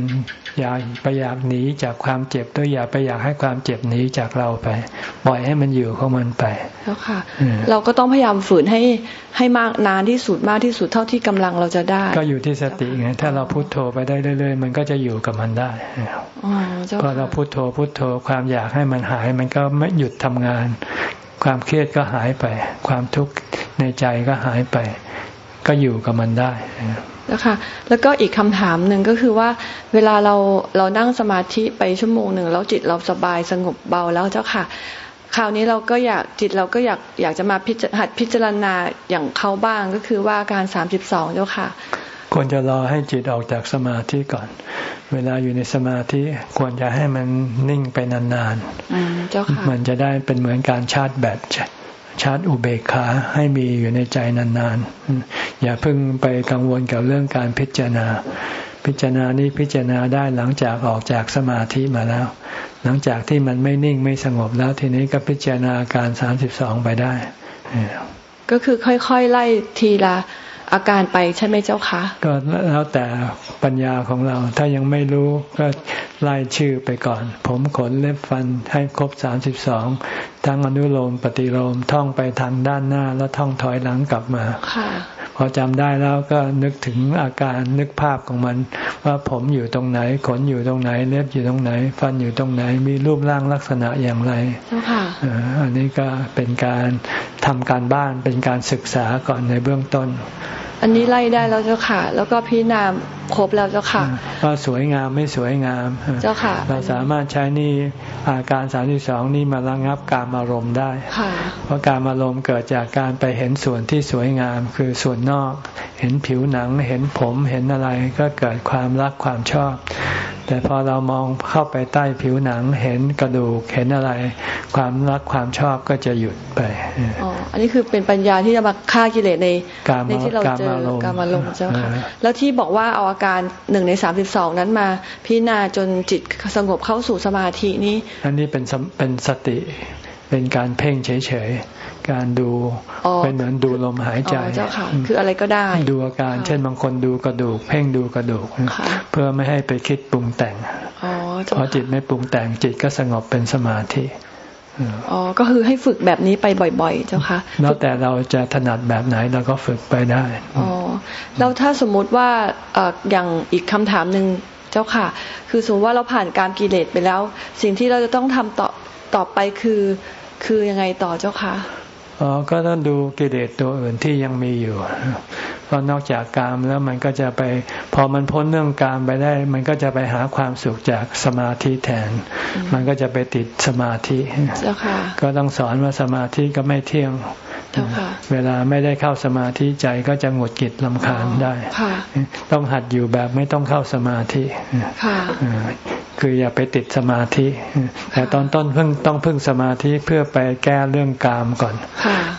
อย่าไปอยากหนีจากความเจ็บด้วยอย่าไปอยากให้ความเจ็บหนีจากเราไป ปล่อยให้มันอยู่ของมันไปแล้วค่ะ เราก็ต้องพยายามฝืนให้ให้มากนานที่สุดมากที่สุดเท่าที่กำลังเราจะได้ ก็อยู่ที่สติไงถ้าเราพุโทโธไปได้เรื่อยๆมันก็จะอยู่กับมันได้พอเราพุโทโธพุโทโธความอยากให้มันหายมันก็ไม่หยุดทำงาน ความเครียดก็หายไป ความทุกข์ในใจก็หายไป ก็อยู่กับมันได้แล้วค่ะแล้วก็อีกคำถามหนึ่งก็คือว่า เวลาเราเรานั่งสมาธิไปชั่วโมงหนึ่งแล้วจิตเราสบายสงบเบาแล้วเจ้าค่ะ คราวนี้เราก็อยากจิตเราก็อยากอยากจะมาพิจหัดพิจารณาอย่างเขาบ้างก็คือว่าการสามสิบสองเจ้าค่ะ ควรจะรอให้จิตออกจากสมาธิก่อน เวลาอยู่ในสมาธิควรจะให้มันนิ่งไปนานๆมันจะได้เป็นเหมือนการชาร์จแบตชาร์จอุเบกขาให้มีอยู่ในใจนานๆ อย่าเพิ่งไปกังวลกับเรื่องการพิจารณา พิจารณานี้พิจารณาได้หลังจากออกจากสมาธิมาแล้ว หลังจากที่มันไม่นิ่งไม่สงบแล้วทีนี้ก็พิจารณาการสามสิบสองไปได้ ก็คือค่อยๆ ไล่ทีละ อาการไปใช่ไหมเจ้าคะ ก็แล้วแต่ปัญญาของเรา ถ้ายังไม่รู้ก็ไล่ชื่อไปก่อน ผมขนเล็บฟันให้ครบสามสิบสองทั้งอนุโลมปฏิโลมท่องไปทางด้านหน้าแล้วท่องถอยหลังกลับมาค่ะพอจำได้แล้วก็นึกถึงอาการนึกภาพของมัน ว่าผมอยู่ตรงไหน ขนอยู่ตรงไหน เล็บอยู่ตรงไหน ฟันอยู่ตรงไหน มีรูปร่างลักษณะอย่างไรอันนี้ก็เป็นการ ทำการบ้านเป็นการศึกษาก่อนในเบื้องต้น อันนี้ไล่ได้แล้วเจ้าค่ะ แล้วก็พิจารณาครบแล้วเจ้าค่ะว่าสวยงามไม่สวยงาม เจ้าค่ะ เราสามารถใช้นี่อาการสามสิบสองนี่มาระงับการอารมณ์ได้เพราะการอารมณ์เกิดจากการไปเห็นส่วนที่สวยงาม คือส่วนนอก เห็นผิวหนัง เห็นผมเห็นอะไรก็เกิดความรักความชอบ แต่พอเรามองเข้าไปใต้ผิวหนังเห็นกระดูกเห็นอะไร ความรักความชอบก็จะหยุดไปอ๋ออันนี้คือเป็นปัญญาที่จะมาฆ่ากิเลสในในที่เราเจอการมาลงเจ้าค่ะแล้วที่บอกว่าเอาอาการหนึ่งในสามสิบสองนั้นมาพิจารณาจนจิตสงบเข้าสู่สมาธินี้ อันนี้เป็นเป็นสติ เป็นการเพ่งเฉยการดูเป็นเหมือนดูลมหายใจเจ้าค่ะคืออะไรก็ได้ ดูอาการ เช่นบางคนดูกระดูก เพ่งดูกระดูก เพื่อไม่ให้ไปคิดปรุงแต่งพอจิตไม่ปรุงแต่งจิตก็สงบเป็นสมาธิอ๋อ ก็คือให้ฝึกแบบนี้ไปบ่อยๆ เจ้าค่ะ แล้วแต่เราจะถนัดแบบไหนเราก็ฝึกไปได้ อ๋อ แล้วถ้าสมมุติว่าอย่างอีกคำถามหนึ่งเจ้าค่ะ คือสมมติว่าเราผ่านการกิเลสไปแล้ว สิ่งที่เราจะต้องทำต่อ ต่อไปคือคือยังไงต่อเจ้าค่ะอ๋อก็ต้องดูกิเลสตัวอื่นที่ยังมีอยู่เพราะนอกจากกามแล้วมันก็จะไป พอมันพ้นเรื่องกามไปได้ มันก็จะไปหาความสุขจากสมาธิแทน มันก็จะไปติดสมาธิ ก็ต้องสอนว่าสมาธิก็ไม่เที่ยง เวลาไม่ได้เข้าสมาธิใจก็จะหงุดหงิดลำคาญได้ ต้องหัดอยู่แบบไม่ต้องเข้าสมาธิคืออย่าไปติดสมาธิ แต่ตอนต้นเพิ่งต้องพึ่งสมาธิเพื่อไปแก้เรื่องกามก่อน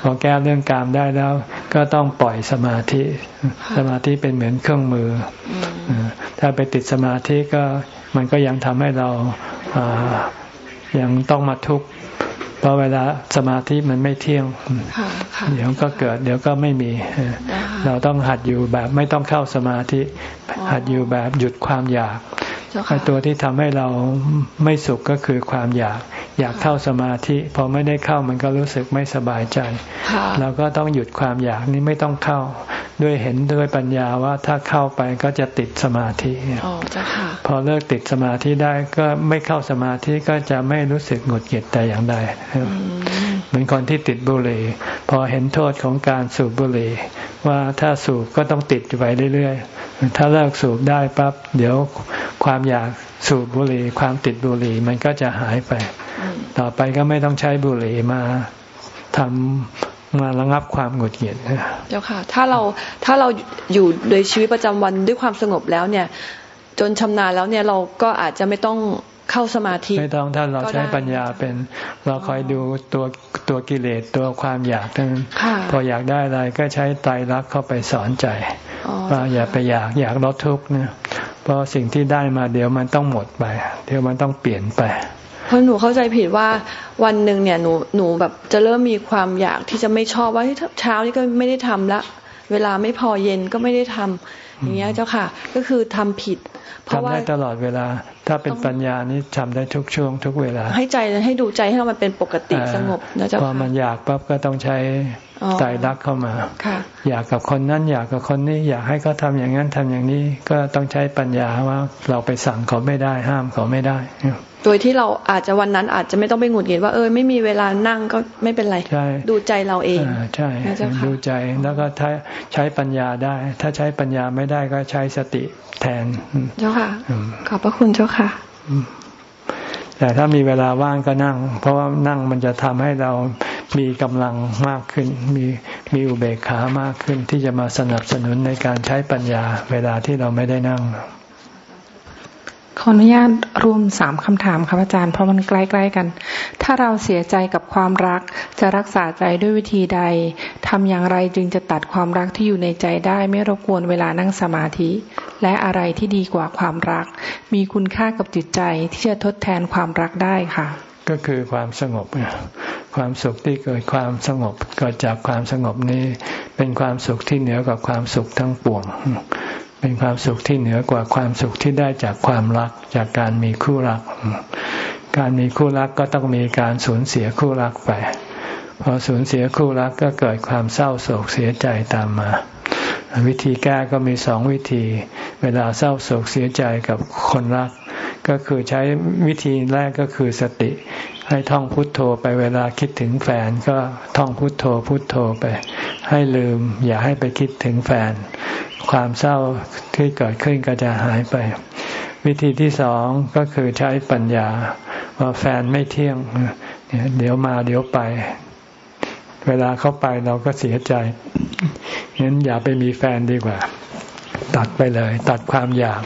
พอแก้เรื่องกามได้แล้ว ก็ต้องปล่อยสมาธิ สมาธิเป็นเหมือนเครื่องมือ ถ้าไปติดสมาธิก็มันก็ยังทำให้เรายังต้องมาทุกข์เพ ราะเวลาสมาธิมันไม่เที่ยงเดี๋ยวก็เกิด เดี๋ยวก็ไม่มี เราต้องหัดอยู่แบบไม่ต้องเข้าสมาธิ หัดอยู่แบบหยุดความอยาก ตัวที่ทำให้เราไม่สุขก็คือความอยาก อยากเข้าสมาธิพอไม่ได้เข้ามันก็รู้สึกไม่สบายใจ เราก็ต้องหยุดความอยากนี้ไม่ต้องเข้า ด้วยเห็นด้วยปัญญาว่าถ้าเข้าไปก็จะติดสมาธิพอเลิกติดสมาธิได้ก็ไม่เข้าสมาธิก็จะไม่รู้สึกหงุดหงิดแต่อย่างใดเหมือนคนที่ติดบุหรี่ พอเห็นโทษของการสูบบุหรี่ ว่าถ้าสูบก็ต้องติดไปเรื่อยๆ ถ้าเลิกสูบได้ปั๊บเดี๋ยวความอยากสูบบุหรี่ความติดบุหรี่มันก็จะหายไป ต่อไปก็ไม่ต้องใช้บุหรี่มาทำมาระงับความหงุดหงิดเจ้าค่ะ ถ้าเราถ้าเราอยู่โดยชีวิตประจำวันด้วยความสงบแล้วเนี่ย จนชำนาญแล้วเนี่ยเราก็อาจจะไม่ต้อง เข้าสมาธิไม่ต้องถ้าเราใช้ปัญญาเป็น เราคอยดูตัวตัวกิเลสตัวความอยากทั้งพออยากได้อะไรก็ใช้ไตรลักษณ์เข้าไปสอนใจว่าอย่าไปอยากอยากลดทุกข์เนี่ยเพราะสิ่งที่ได้มาเดี๋ยวมันต้องหมดไป เดี๋ยวมันต้องเปลี่ยนไปเพราะหนูเข้าใจผิดว่าวันหนึ่งเนี่ยหนูหนูแบบจะเริ่มมีความอยากที่จะไม่ชอบว่าเช้านี่ก็ไม่ได้ทำละ เวลาไม่พอเย็นก็ไม่ได้ทำอย่างเงี้ยเจ้าค่ะ ก็คือทำผิด ทำได้ตลอดเวลา ถ้าเป็นปัญญานี้ทำได้ทุกช่วง ทุกเวลา ให้ใจให้ดูใจให้เรามันเป็นปกติสงบนะเจ้าค่ะพอมันอยากปั๊บก็ต้องใช้ ใจรักเข้ามาอยากกับคนนั้น อยากกับคนนี้ อยากให้เขาทาอย่างนั้นทำอย่างนี้ ก็ต้องใช้ปัญญาว่าเราไปสั่งเขาไม่ได้ห้ามเขาไม่ได้โดยที่เราอาจจะวันนั้นอาจจะไม่ต้องไปหงุดหงิดว่าเออไม่มีเวลานั่งก็ไม่เป็นไร ดูใจเราเองใช่ดูใจแล้วก็ถ้าใช้ปัญญาได้ ถ้าใช้ปัญญาไม่ได้ก็ใช้สติแทน เจ้าค่ะ ขอบพระคุณเจ้าค่ะแต่ถ้ามีเวลาว่างก็นั่ง เพราะว่านั่งมันจะทำให้เรา มีกำลังมากขึ้น มีมีอุเบกขามากขึ้นที่จะมาสนับสนุนในการใช้ปัญญาเวลาที่เราไม่ได้นั่ง ขออนุญาตรวมสามคำถามครับอาจารย์เพราะมันใกล้ๆกัน ถ้าเราเสียใจกับความรัก จะรักษาใจด้วยวิธีใดทำอย่างไรจึงจะตัดความรักที่อยู่ในใจได้ ไม่รบกวนเวลานั่งสมาธิ และอะไรที่ดีกว่าความรัก มีคุณค่ากับจิตใจที่จะทดแทนความรักได้ค่ะ ก็คือความสงบ ความสุขที่เกิดความสงบเกิดจากความสงบนี้ เป็นความสุขที่เหนือกว่าความสุขทั้งปวง เป็นความสุขที่เหนือกว่าความสุขที่ได้จากความรักจากการมีคู่รัก การมีคู่รักก็ต้องมีการสูญเสียคู่รักไป พอสูญเสียคู่รักก็เกิดความเศร้าโศกเสียใจตามมาวิธีแก้ก็มีสองวิธี เวลาเศร้าโศกเสียใจกับคนรัก ก็คือใช้วิธีแรกก็คือสติ ให้ท่องพุทโธไปเวลาคิดถึงแฟนก็ท่องพุทโธพุทโธไป ให้ลืม อย่าให้ไปคิดถึงแฟน ความเศร้าที่เกิดขึ้นก็จะหายไป วิธีที่สองก็คือใช้ปัญญา ว่าแฟนไม่เที่ยง เดี๋ยวมาเดี๋ยวไป เวลาเขาไปเราก็เสียใจงั้นอย่าไปมีแฟนดีกว่า ตัดไปเลย ตัดความอยาก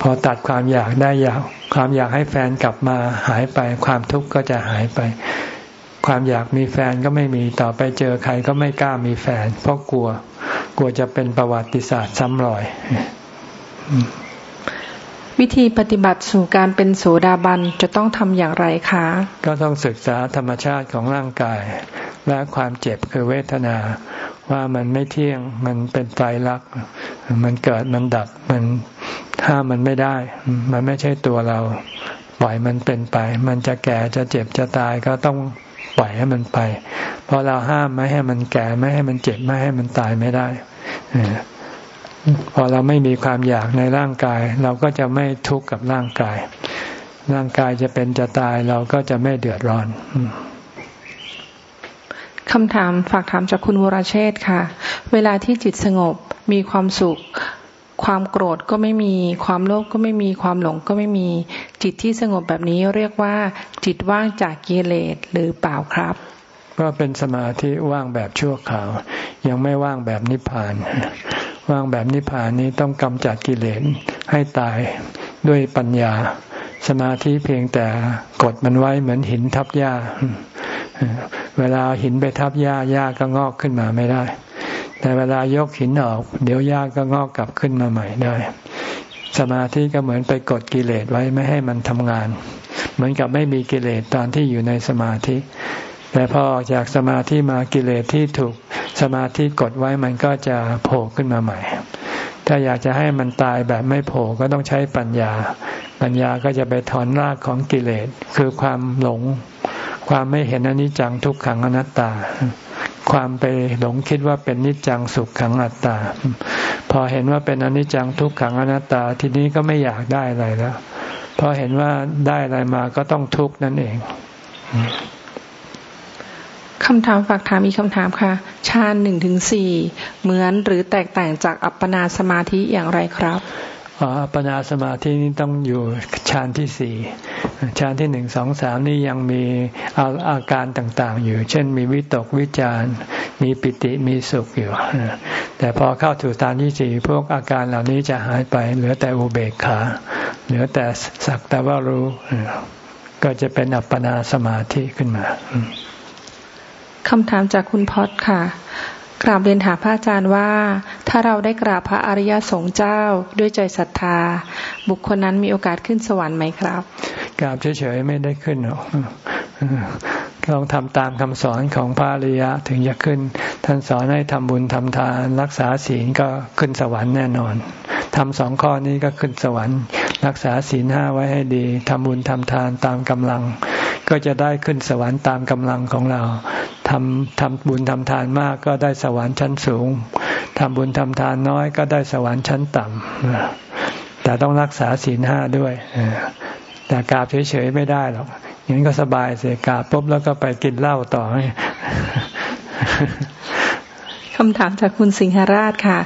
พอตัดความอยากได้อยากความอยากให้แฟนกลับมาหายไปความทุกข์ก็จะหายไป ความอยากมีแฟนก็ไม่มีต่อไปเจอใครก็ไม่กล้ามีแฟน เพราะกลัว กลัวจะเป็นประวัติศาสตร์ซ้ำรอย วิธีปฏิบัติสู่การเป็นโสดาบันจะต้องทำอย่างไรคะ ก็ต้องศึกษาธรรมชาติของร่างกาย และความเจ็บคือเวทนาว่ามันไม่เที่ยงมันเป็นไตรลักษณ์มันเกิดมันดับมัน ห้ามันไม่ได้ มันไม่ใช่ตัวเรา ปล่อยมันเป็นไป มันจะแก่จะเจ็บจะตายก็ต้องปล่อยให้มันไป เพอเราห้ามไม่ให้มันแก่ไม่ให้มันเจ็บไม่ให้มันตายไม่ได้พอเราไม่มีความอยากในร่างกาย เราก็จะไม่ทุกข์กับร่างกาย ร่างกายจะเป็นจะตายเราก็จะไม่เดือดร้อนคำถามฝากถามจากคุณวรเชษค่ะ เวลาที่จิตสงบมีความสุข ความโกรธก็ไม่มี ความโลภก็ไม่มีความหลงก็ไม่มี จิตที่สงบแบบนี้เรียกว่า จิตว่างจากกิเลสหรือเปล่าครับ ก็เป็นสมาธิว่างแบบชั่วคราว ยังไม่ว่างแบบนิพพาน ว่างแบบนิพพานนี้ต้องกำจัดกิเลสให้ตายด้วยปัญญา สมาธิเพียงแต่กดมันไว้เหมือนหินทับหญ้า เวลาหินไปทับหญ้าหญ้าก็งอกขึ้นมาไม่ได้ แต่เวลายกหินออก เดี๋ยวหญ้าก็งอกกลับขึ้นมาใหม่ได้ สมาธิก็เหมือนไปกดกิเลสไว้ไม่ให้มันทำงาน เหมือนกับไม่มีกิเลสตอนที่อยู่ในสมาธิ แต่พอออกจากสมาธิมากิเลสที่ถูกสมาธิกดไว้มันก็จะโผล่ขึ้นมาใหม่ ถ้าอยากจะให้มันตายแบบไม่โผล่ก็ต้องใช้ปัญญา ปัญญาก็จะไปถอนรากของกิเลส คือความหลง ความไม่เห็นอนิจจังทุกขังอนัตตา ความไปหลงคิดว่าเป็นนิจจังสุขขังอัตตา พอเห็นว่าเป็นอนิจจังทุกขังอนัตตา ทีนี้ก็ไม่อยากได้อะไรแล้วพอเห็นว่าได้อะไรมาก็ต้องทุกข์นั่นเองคำถามฝากถามอีกคำถามค่ะฌานหนึ่งถึงสี่เหมือนหรือแตกต่างจากอัปปนาสมาธิอย่างไรครับ ปปนาสมาธินี้ต้องอยู่ฌานที่สี่ฌานที่หนึ่งสองสามนี่ยังมีอาอาการต่าง ๆ อยู่ เช่น มีวิตกวิจารมีปิติมีสุขอยู่ แต่พอเข้าถูฌานที่สี่พวกอาการเหล่านี้จะหายไป เหลือแต่อุเบกขา เหลือแต่สักแต่ว่ารู้ ก็จะเป็นอัปปนาสมาธิขึ้นมาคำถามจากคุณพอดค่ะ กราบเรียนถามพระอาจารย์ว่า ถ้าเราได้กราบพระอริยสงฆ์เจ้าด้วยใจศรัทธา บุคคลนั้นมีโอกาสขึ้นสวรรค์ไหมครับ กราบเฉยๆไม่ได้ขึ้นหรอกต้องทำตามคำสอนของพระอริยะถึงจะขึ้น ท่านสอนให้ทำบุญทำทานรักษาศีลก็ขึ้นสวรรค์แน่นอนทำสองข้อนี้ก็ขึ้นสวรรค์ รักษาศีลห้าไว้ให้ดีทำบุญทำทานตามกำลัง ก็จะได้ขึ้นสวรรค์ตามกำลังของเรา ทำทำบุญทำทานมากก็ได้สวรรค์ชั้นสูงทำบุญทำทานน้อยก็ได้สวรรค์ชั้นต่ำแต่ต้องรักษาศีลห้าด้วยแต่กราบเฉยๆไม่ได้หรอกอย่างนี้ก็สบายเสียกราบปุ๊บแล้วก็ไปกินเหล้าต่อ คำถามจากคุณสิงหราชค่ะ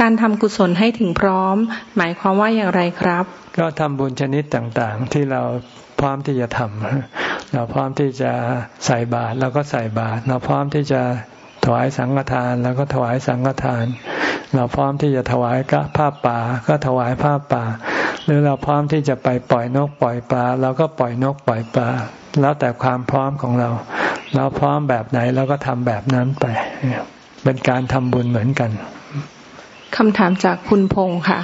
การทำกุศลให้ถึงพร้อม หมายความว่าอย่างไรครับ ก็ทำบุญชนิดต่างๆ ที่เราพร้อมที่จะทำเราพร้อมที่จะใส่บาตรเราก็ใส่บาตรเราพร้อมที่จะถวายสังฆทานเราก็ถวายสังฆทาน เราพร้อมที่จะถวายก็ผ้าป่าก็ถวายผ้าป่า หรือเราพร้อมที่จะไปปล่อยนกปล่อยปลาเราก็ปล่อยนกปล่อยปลาแล้วแต่ความพร้อมของเรา เราพร้อมแบบไหนเราก็ทำแบบนั้นไป เป็นการทำบุญเหมือนกันคำถามจากคุณพงศ์ค่ะ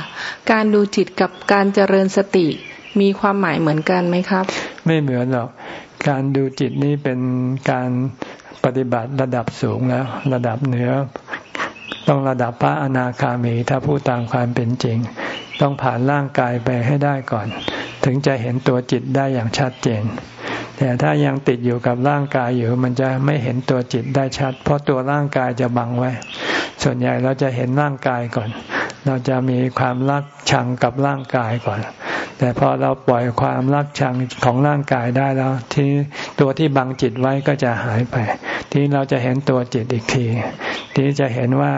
การดูจิตกับการเจริญสติมีความหมายเหมือนกันไหมครับ ไม่เหมือนหรอก การดูจิตนี้เป็นการปฏิบัติระดับสูงแล้ว ระดับเหนือ ต้องระดับพระอนาคามี ถ้าพูดตามความเป็นจริง ต้องผ่านร่างกายไปให้ได้ก่อน ถึงจะเห็นตัวจิตได้อย่างชัดเจน แต่ถ้ายังติดอยู่กับร่างกายอยู่ มันจะไม่เห็นตัวจิตได้ชัด เพราะตัวร่างกายจะบังไว้ ส่วนใหญ่เราจะเห็นร่างกายก่อน เราจะมีความรักชังกับร่างกายก่อน แต่พอเราปล่อยความรักชังของร่างกายได้แล้ว ที่ตัวที่บังจิตไว้ก็จะหายไป ที่เราจะเห็นตัวจิตอีกที ที่จะเห็นว่า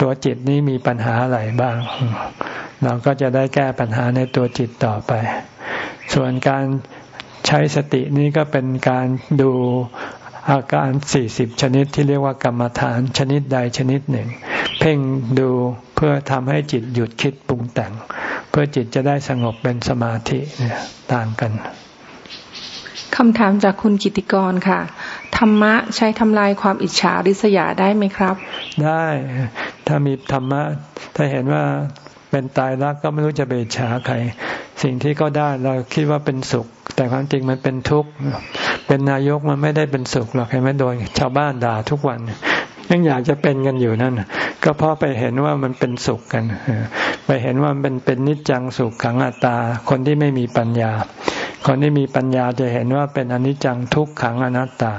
ตัวจิตนี้มีปัญหาอะไรบ้าง เราก็จะได้แก้ปัญหาในตัวจิตต่อไป ส่วนการ ใช้สตินี้ก็เป็นการดูอาการสี่สิบชนิดที่เรียกว่ากรรมฐานชนิดใดชนิดหนึ่ง เพ่งดูเพื่อทำให้จิตหยุดคิดปรุงแต่ง เพื่อจิตจะได้สงบเป็นสมาธิเนี่ยต่างกันคำถามจากคุณกิติกรค่ะ ธรรมะใช้ทำลายความอิจฉาริษยาได้ไหมครับ ได้ ถ้ามีธรรมะ ถ้าเห็นว่า เป็นตายรักก็ไม่รู้จะไปอิจฉาใคร สิ่งที่ก็ได้เราคิดว่าเป็นสุข แต่ความจริงมันเป็นทุกข์เป็นนายกมันไม่ได้เป็นสุขหรอกเห็นไหมโดนชาวบ้านด่าทุกวันยังอยากจะเป็นกันอยู่นั่นก็เพราะไปเห็นว่ามันเป็นสุขกันไปเห็นว่ามันเป็นนิจจังสุขขังอัตตา คนที่ไม่มีปัญญา คนที่มีปัญญาจะเห็นว่าเป็นอนิจจังทุกขังอนัตตา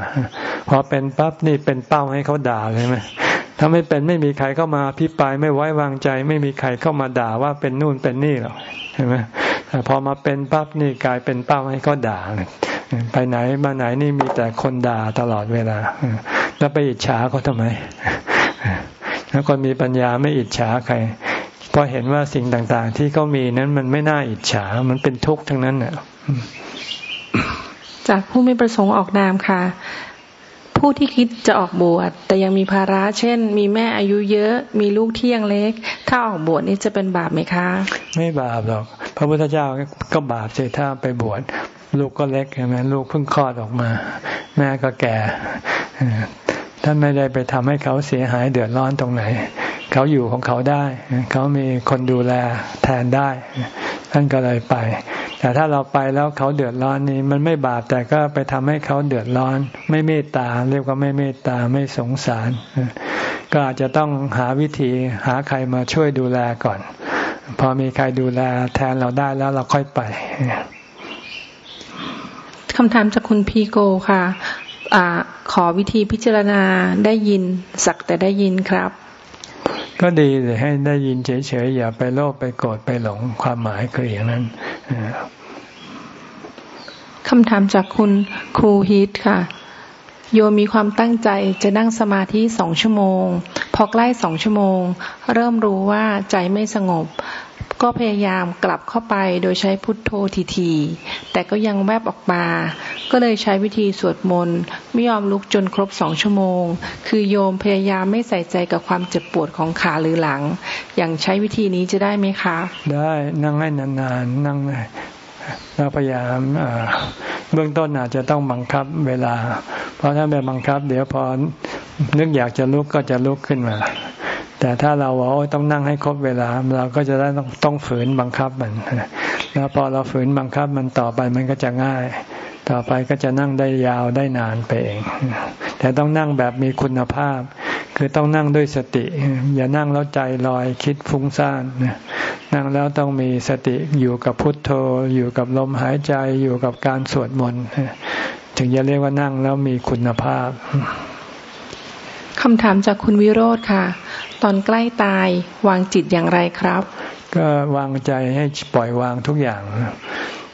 พอเป็นปั๊บนี่เป็นเป้าให้เขาด่าเลยไหม ถ้าไม่เป็นไม่มีใครเข้ามาพิปายไม่ไว้วางใจ ไม่มีใครเข้ามาด่าว่าเป็นนู่นเป็นนี่หรอกใช่ไหมแต่พอมาเป็นปั๊บนี่กลายเป็นเป้าให้เขาด่าไปไหนมาไหนนี่มีแต่คนด่าตลอดเวลาแล้วไปอิจฉาเขาทำไมแล้วคนมีปัญญาไม่อิจฉาใครเพราะเห็นว่าสิ่งต่างๆ ที่เขามีนั้นมันไม่น่าอิจฉา มันเป็นทุกข์ทั้งนั้นเนี่ยจากผู้ไม่ประสงค์ออกนามค่ะ ผู้ที่คิดจะออกบวชแต่ยังมีภาระเช่น มีแม่อายุเยอะ มีลูกที่ยังเล็ก ถ้าออกบวชนี่จะเป็นบาปไหมคะ ไม่บาปหรอก พระพุทธเจ้าก็บาปเสียถ้าไปบวชลูกก็เล็กใช่ไหมลูกเพิ่งคลอดออกมา แม่ก็แก่ท่านไม่ได้ไปทำให้เขาเสียหายเดือดร้อนตรงไหน เขาอยู่ของเขาได้ เขามีคนดูแลแทนได้ ท่านก็เลยไป แต่ถ้าเราไปแล้วเขาเดือดร้อนนี่มันไม่บาปแต่ก็ไปทำให้เขาเดือดร้อน ไม่เมตตา เรียกว่าไม่เมตตาไม่สงสาร ก็อาจจะต้องหาวิธีหาใครมาช่วยดูแลก่อน พอมีใครดูแลแทนเราได้แล้วเราค่อยไปคำถามจากคุณพีโกค่ะอขอวิธีพิจารณาได้ยินสักแต่ได้ยินครับ ก็ดีเลยให้ได้ยินเฉยๆอย่าไปโลภไปโกรธไปหลงความหมายคืออย่างนั้นคำถามจากคุณครูฮิตค่ะ โยมีความตั้งใจจะนั่งสมาธิสองชั่วโมง พอใกล้สองชั่วโมง เริ่มรู้ว่าใจไม่สงบ ก็พยายามกลับเข้าไปโดยใช้พุทโธทีๆแต่ก็ยังแวบออกมา ก็เลยใช้วิธีสวดมนต์ไม่ยอมลุกจนครบสองชั่วโมง คือโยมพยายามไม่ใส่ใจกับความเจ็บปวดของขาหรือหลัง อย่างใช้วิธีนี้จะได้ไหมคะ ได้นั่งให้นานๆนั่งแล้วพยายามเบื้องต้นอาจจะต้องบังคับเวลา เพราะถ้าไปบังคับ เดี๋ยวพอนึกอยากจะลุกก็จะลุกขึ้นมา แต่ถ้าเราว่าต้องนั่งให้ครบเวลา เราก็จะได้ต้องต้องฝืนบังคับมันแล้วพอเราฝืนบังคับมันต่อไปมันก็จะง่าย ต่อไปก็จะนั่งได้ยาวได้นานไปเอง แต่ต้องนั่งแบบมีคุณภาพ คือต้องนั่งด้วยสติ อย่านั่งแล้วใจลอยคิดฟุ้งซ่านนั่งแล้วต้องมีสติอยู่กับพุทโธ อยู่กับลมหายใจอยู่กับการสวดมนต์ถึงจะเรียกว่านั่งแล้วมีคุณภาพ คำถามจากคุณวิโรธค่ะ ตอนใกล้ตายวางจิตอย่างไรครับ ก็วางใจให้ปล่อยวางทุกอย่าง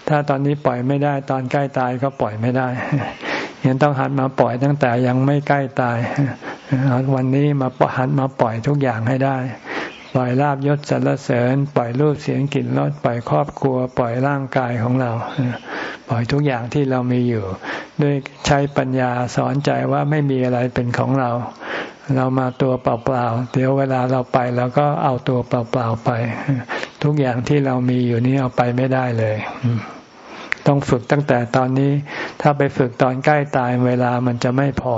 ถ้าตอนนี้ปล่อยไม่ได้ ตอนใกล้ตายก็ปล่อยไม่ได้ยังต้องหัดมาปล่อยตั้งแต่ยังไม่ใกล้ตายวันนี้มาหัดมาปล่อยทุกอย่างให้ได้ ปล่อยลาบยศสรรเสริญ ปล่อยรูปเสียงกลิ่นรสปล่อยครอบครัว ปล่อยร่างกายของเรา ปล่อยทุกอย่างที่เรามีอยู่ ด้วยใช้ปัญญาสอนใจว่าไม่มีอะไรเป็นของเรา เรามาตัวเปล่าๆเดี๋ยวเวลาเราไปเราก็เอาตัวเปล่าๆไป ทุกอย่างที่เรามีอยู่นี้เอาไปไม่ได้เลยต้องฝึกตั้งแต่ตอนนี้ ถ้าไปฝึกตอนใกล้ตายเวลามันจะไม่พอ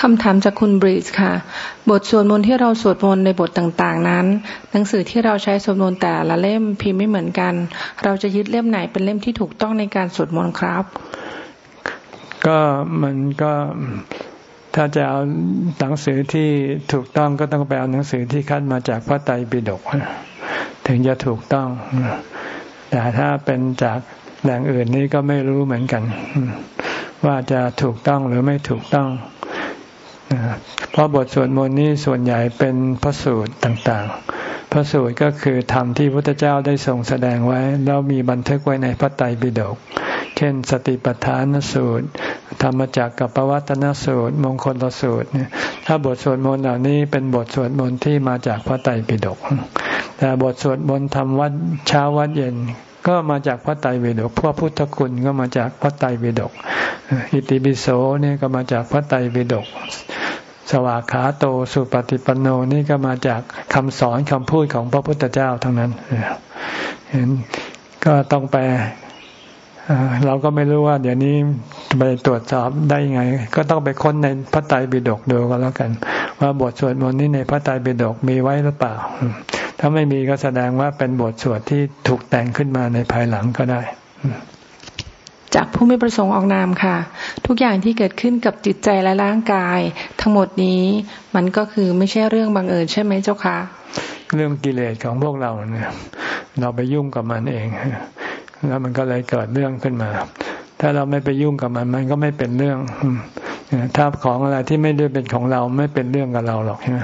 คำถามจากคุณบริสค่ะ บทสวดมนต์ที่เราสวดมนต์ในบทต่างๆนั้น หนังสือที่เราใช้สวดมนต์แต่ละเล่มพิมพ์ไม่เหมือนกัน เราจะยึดเล่มไหนเป็นเล่มที่ถูกต้องในการสวดมนต์ครับ ก็มันก็ถ้าจะเอาหนังสือที่ถูกต้องก็ต้องไปเอาหนังสือที่คัดมาจากพระไตรปิฎกถึงจะถูกต้อง แต่ถ้าเป็นจากแหล่งอื่นนี้ก็ไม่รู้เหมือนกัน ว่าจะถูกต้องหรือไม่ถูกต้อง เพราะบทสวดมนต์นี้ส่วนใหญ่เป็นพระสูตรต่างๆ พระสูตรก็คือธรรมที่พระพุทธเจ้าได้ทรงแสดงไว้ แล้วมีบันทึกไว้ในพระไตรปิฎก เช่น สติปัฏฐานสูตร ธรรมจักกับปวัตนสูตร มงคลสูตรเนี่ยถ้าบทสวดมนต์เหล่านี้เป็นบทสวดมนต์ที่มาจากพระไตรปิฎก แต่บทสวดมนต์ทำวัดเช้าวัดเย็นก็มาจากพระไตรปิฎกพวกพุทธคุณก็มาจากพระไตรปิฎกอิติปิโสเนี่ยก็มาจากพระไตรปิฎก สวากขาโตสุปฏิปันโนนี่ก็มาจากคำสอนคำพูดของพระพุทธเจ้าทั้งนั้นเห็นก็ต้องไปเราก็ไม่รู้ว่า เดี๋ยวนี้ไปตรวจสอบได้ยังไง ก็ต้องไปค้นในพระไตรปิฎกดูก็แล้วกัน ว่าบทสวดมนต์นี้ในพระไตรปิฎกมีไว้หรือเปล่า ถ้าไม่มีก็แสดงว่าเป็นบทสวดที่ถูกแต่งขึ้นมาในภายหลังก็ได้ จากผู้ไม่ประสงค์ออกนามค่ะ ทุกอย่างที่เกิดขึ้นกับจิตใจและร่างกาย ทั้งหมดนี้มันก็คือไม่ใช่เรื่องบังเอิญใช่ไหมเจ้าคะเรื่องกิเลสของพวกเราเนี่ยเราไปยุ่งกับมันเอง แล้วมันก็เลยเกิดเรื่องขึ้นมา ถ้าเราไม่ไปยุ่งกับมัน มันก็ไม่เป็นเรื่องถ้าของอะไรที่ไม่ได้เป็นของเราไม่เป็นเรื่องกับเราหรอกใช่ไหม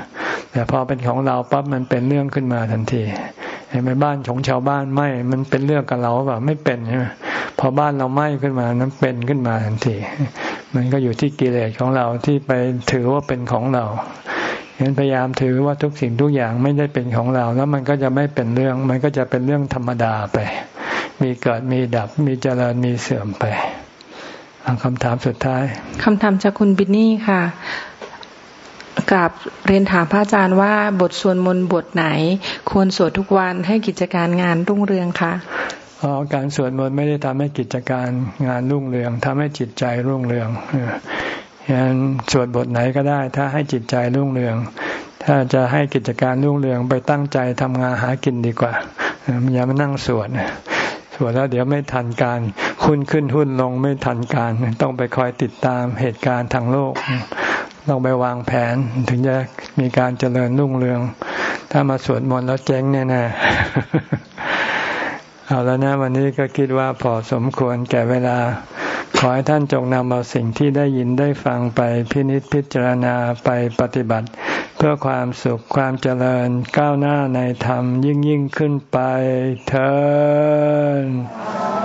แต่พอเป็นของเราปั๊บมันเป็นเรื่องขึ้นมาทันที ห็นไหมบ้านของชาวบ้านไหมมันเป็นเรื่องกับเราแบบไม่เป็นใช่ไหมพอบ้านเราไหมขึ้นมานั้นเป็นขึ้นมาทันที มันก็อยู่ที่กิเลสของเราที่ไปถือว่าเป็นของเราเห็นพยายามถือว่าทุกสิ่งทุกอย่างไม่ได้เป็นของเรา แล้วมันก็จะไม่เป็นเรื่อง มันก็จะเป็นเรื่องธรรมดาไป มีเกิดมีดับมีเจริญมีเสื่อมไปคำถามสุดท้ายคำถามจากคุณบินนี่ค่ะ กราบเรียนถามพระอาจารย์ว่าบทสวดมนต์บทไหน ควรสวดทุกวันให้กิจการงานรุ่งเรืองคะอ๋อการสวดมนต์ไม่ได้ทำให้กิจการงานรุ่งเรืองทำให้จิตใจรุ่งเรืองฉะนั้นสวดบทไหนก็ได้ ถ้าให้จิตใจรุ่งเรือง ถ้าจะให้กิจการรุ่งเรืองไปตั้งใจทำงานหากินดีกว่าอย่ามานั่งสวดสวดแล้วเดี๋ยวไม่ทันการคุณขึ้นหุ้นลงไม่ทันการ ต้องไปคอยติดตามเหตุการณ์ทางโลก ต้องไปวางแผนถึงจะมีการเจริญรุ่งเรือง ถ้ามาสวดมนต์แล้วเจ๊งแน่เอาแล้วนะวันนี้ก็คิดว่าพอสมควรแก่เวลา ขอให้ท่านจงนำเอาสิ่งที่ได้ยินได้ฟังไปพินิจพิจารณาไปปฏิบัติ เพื่อความสุขความเจริญก้าวหน้าในธรรมยิ่งยิ่งขึ้นไปเธอ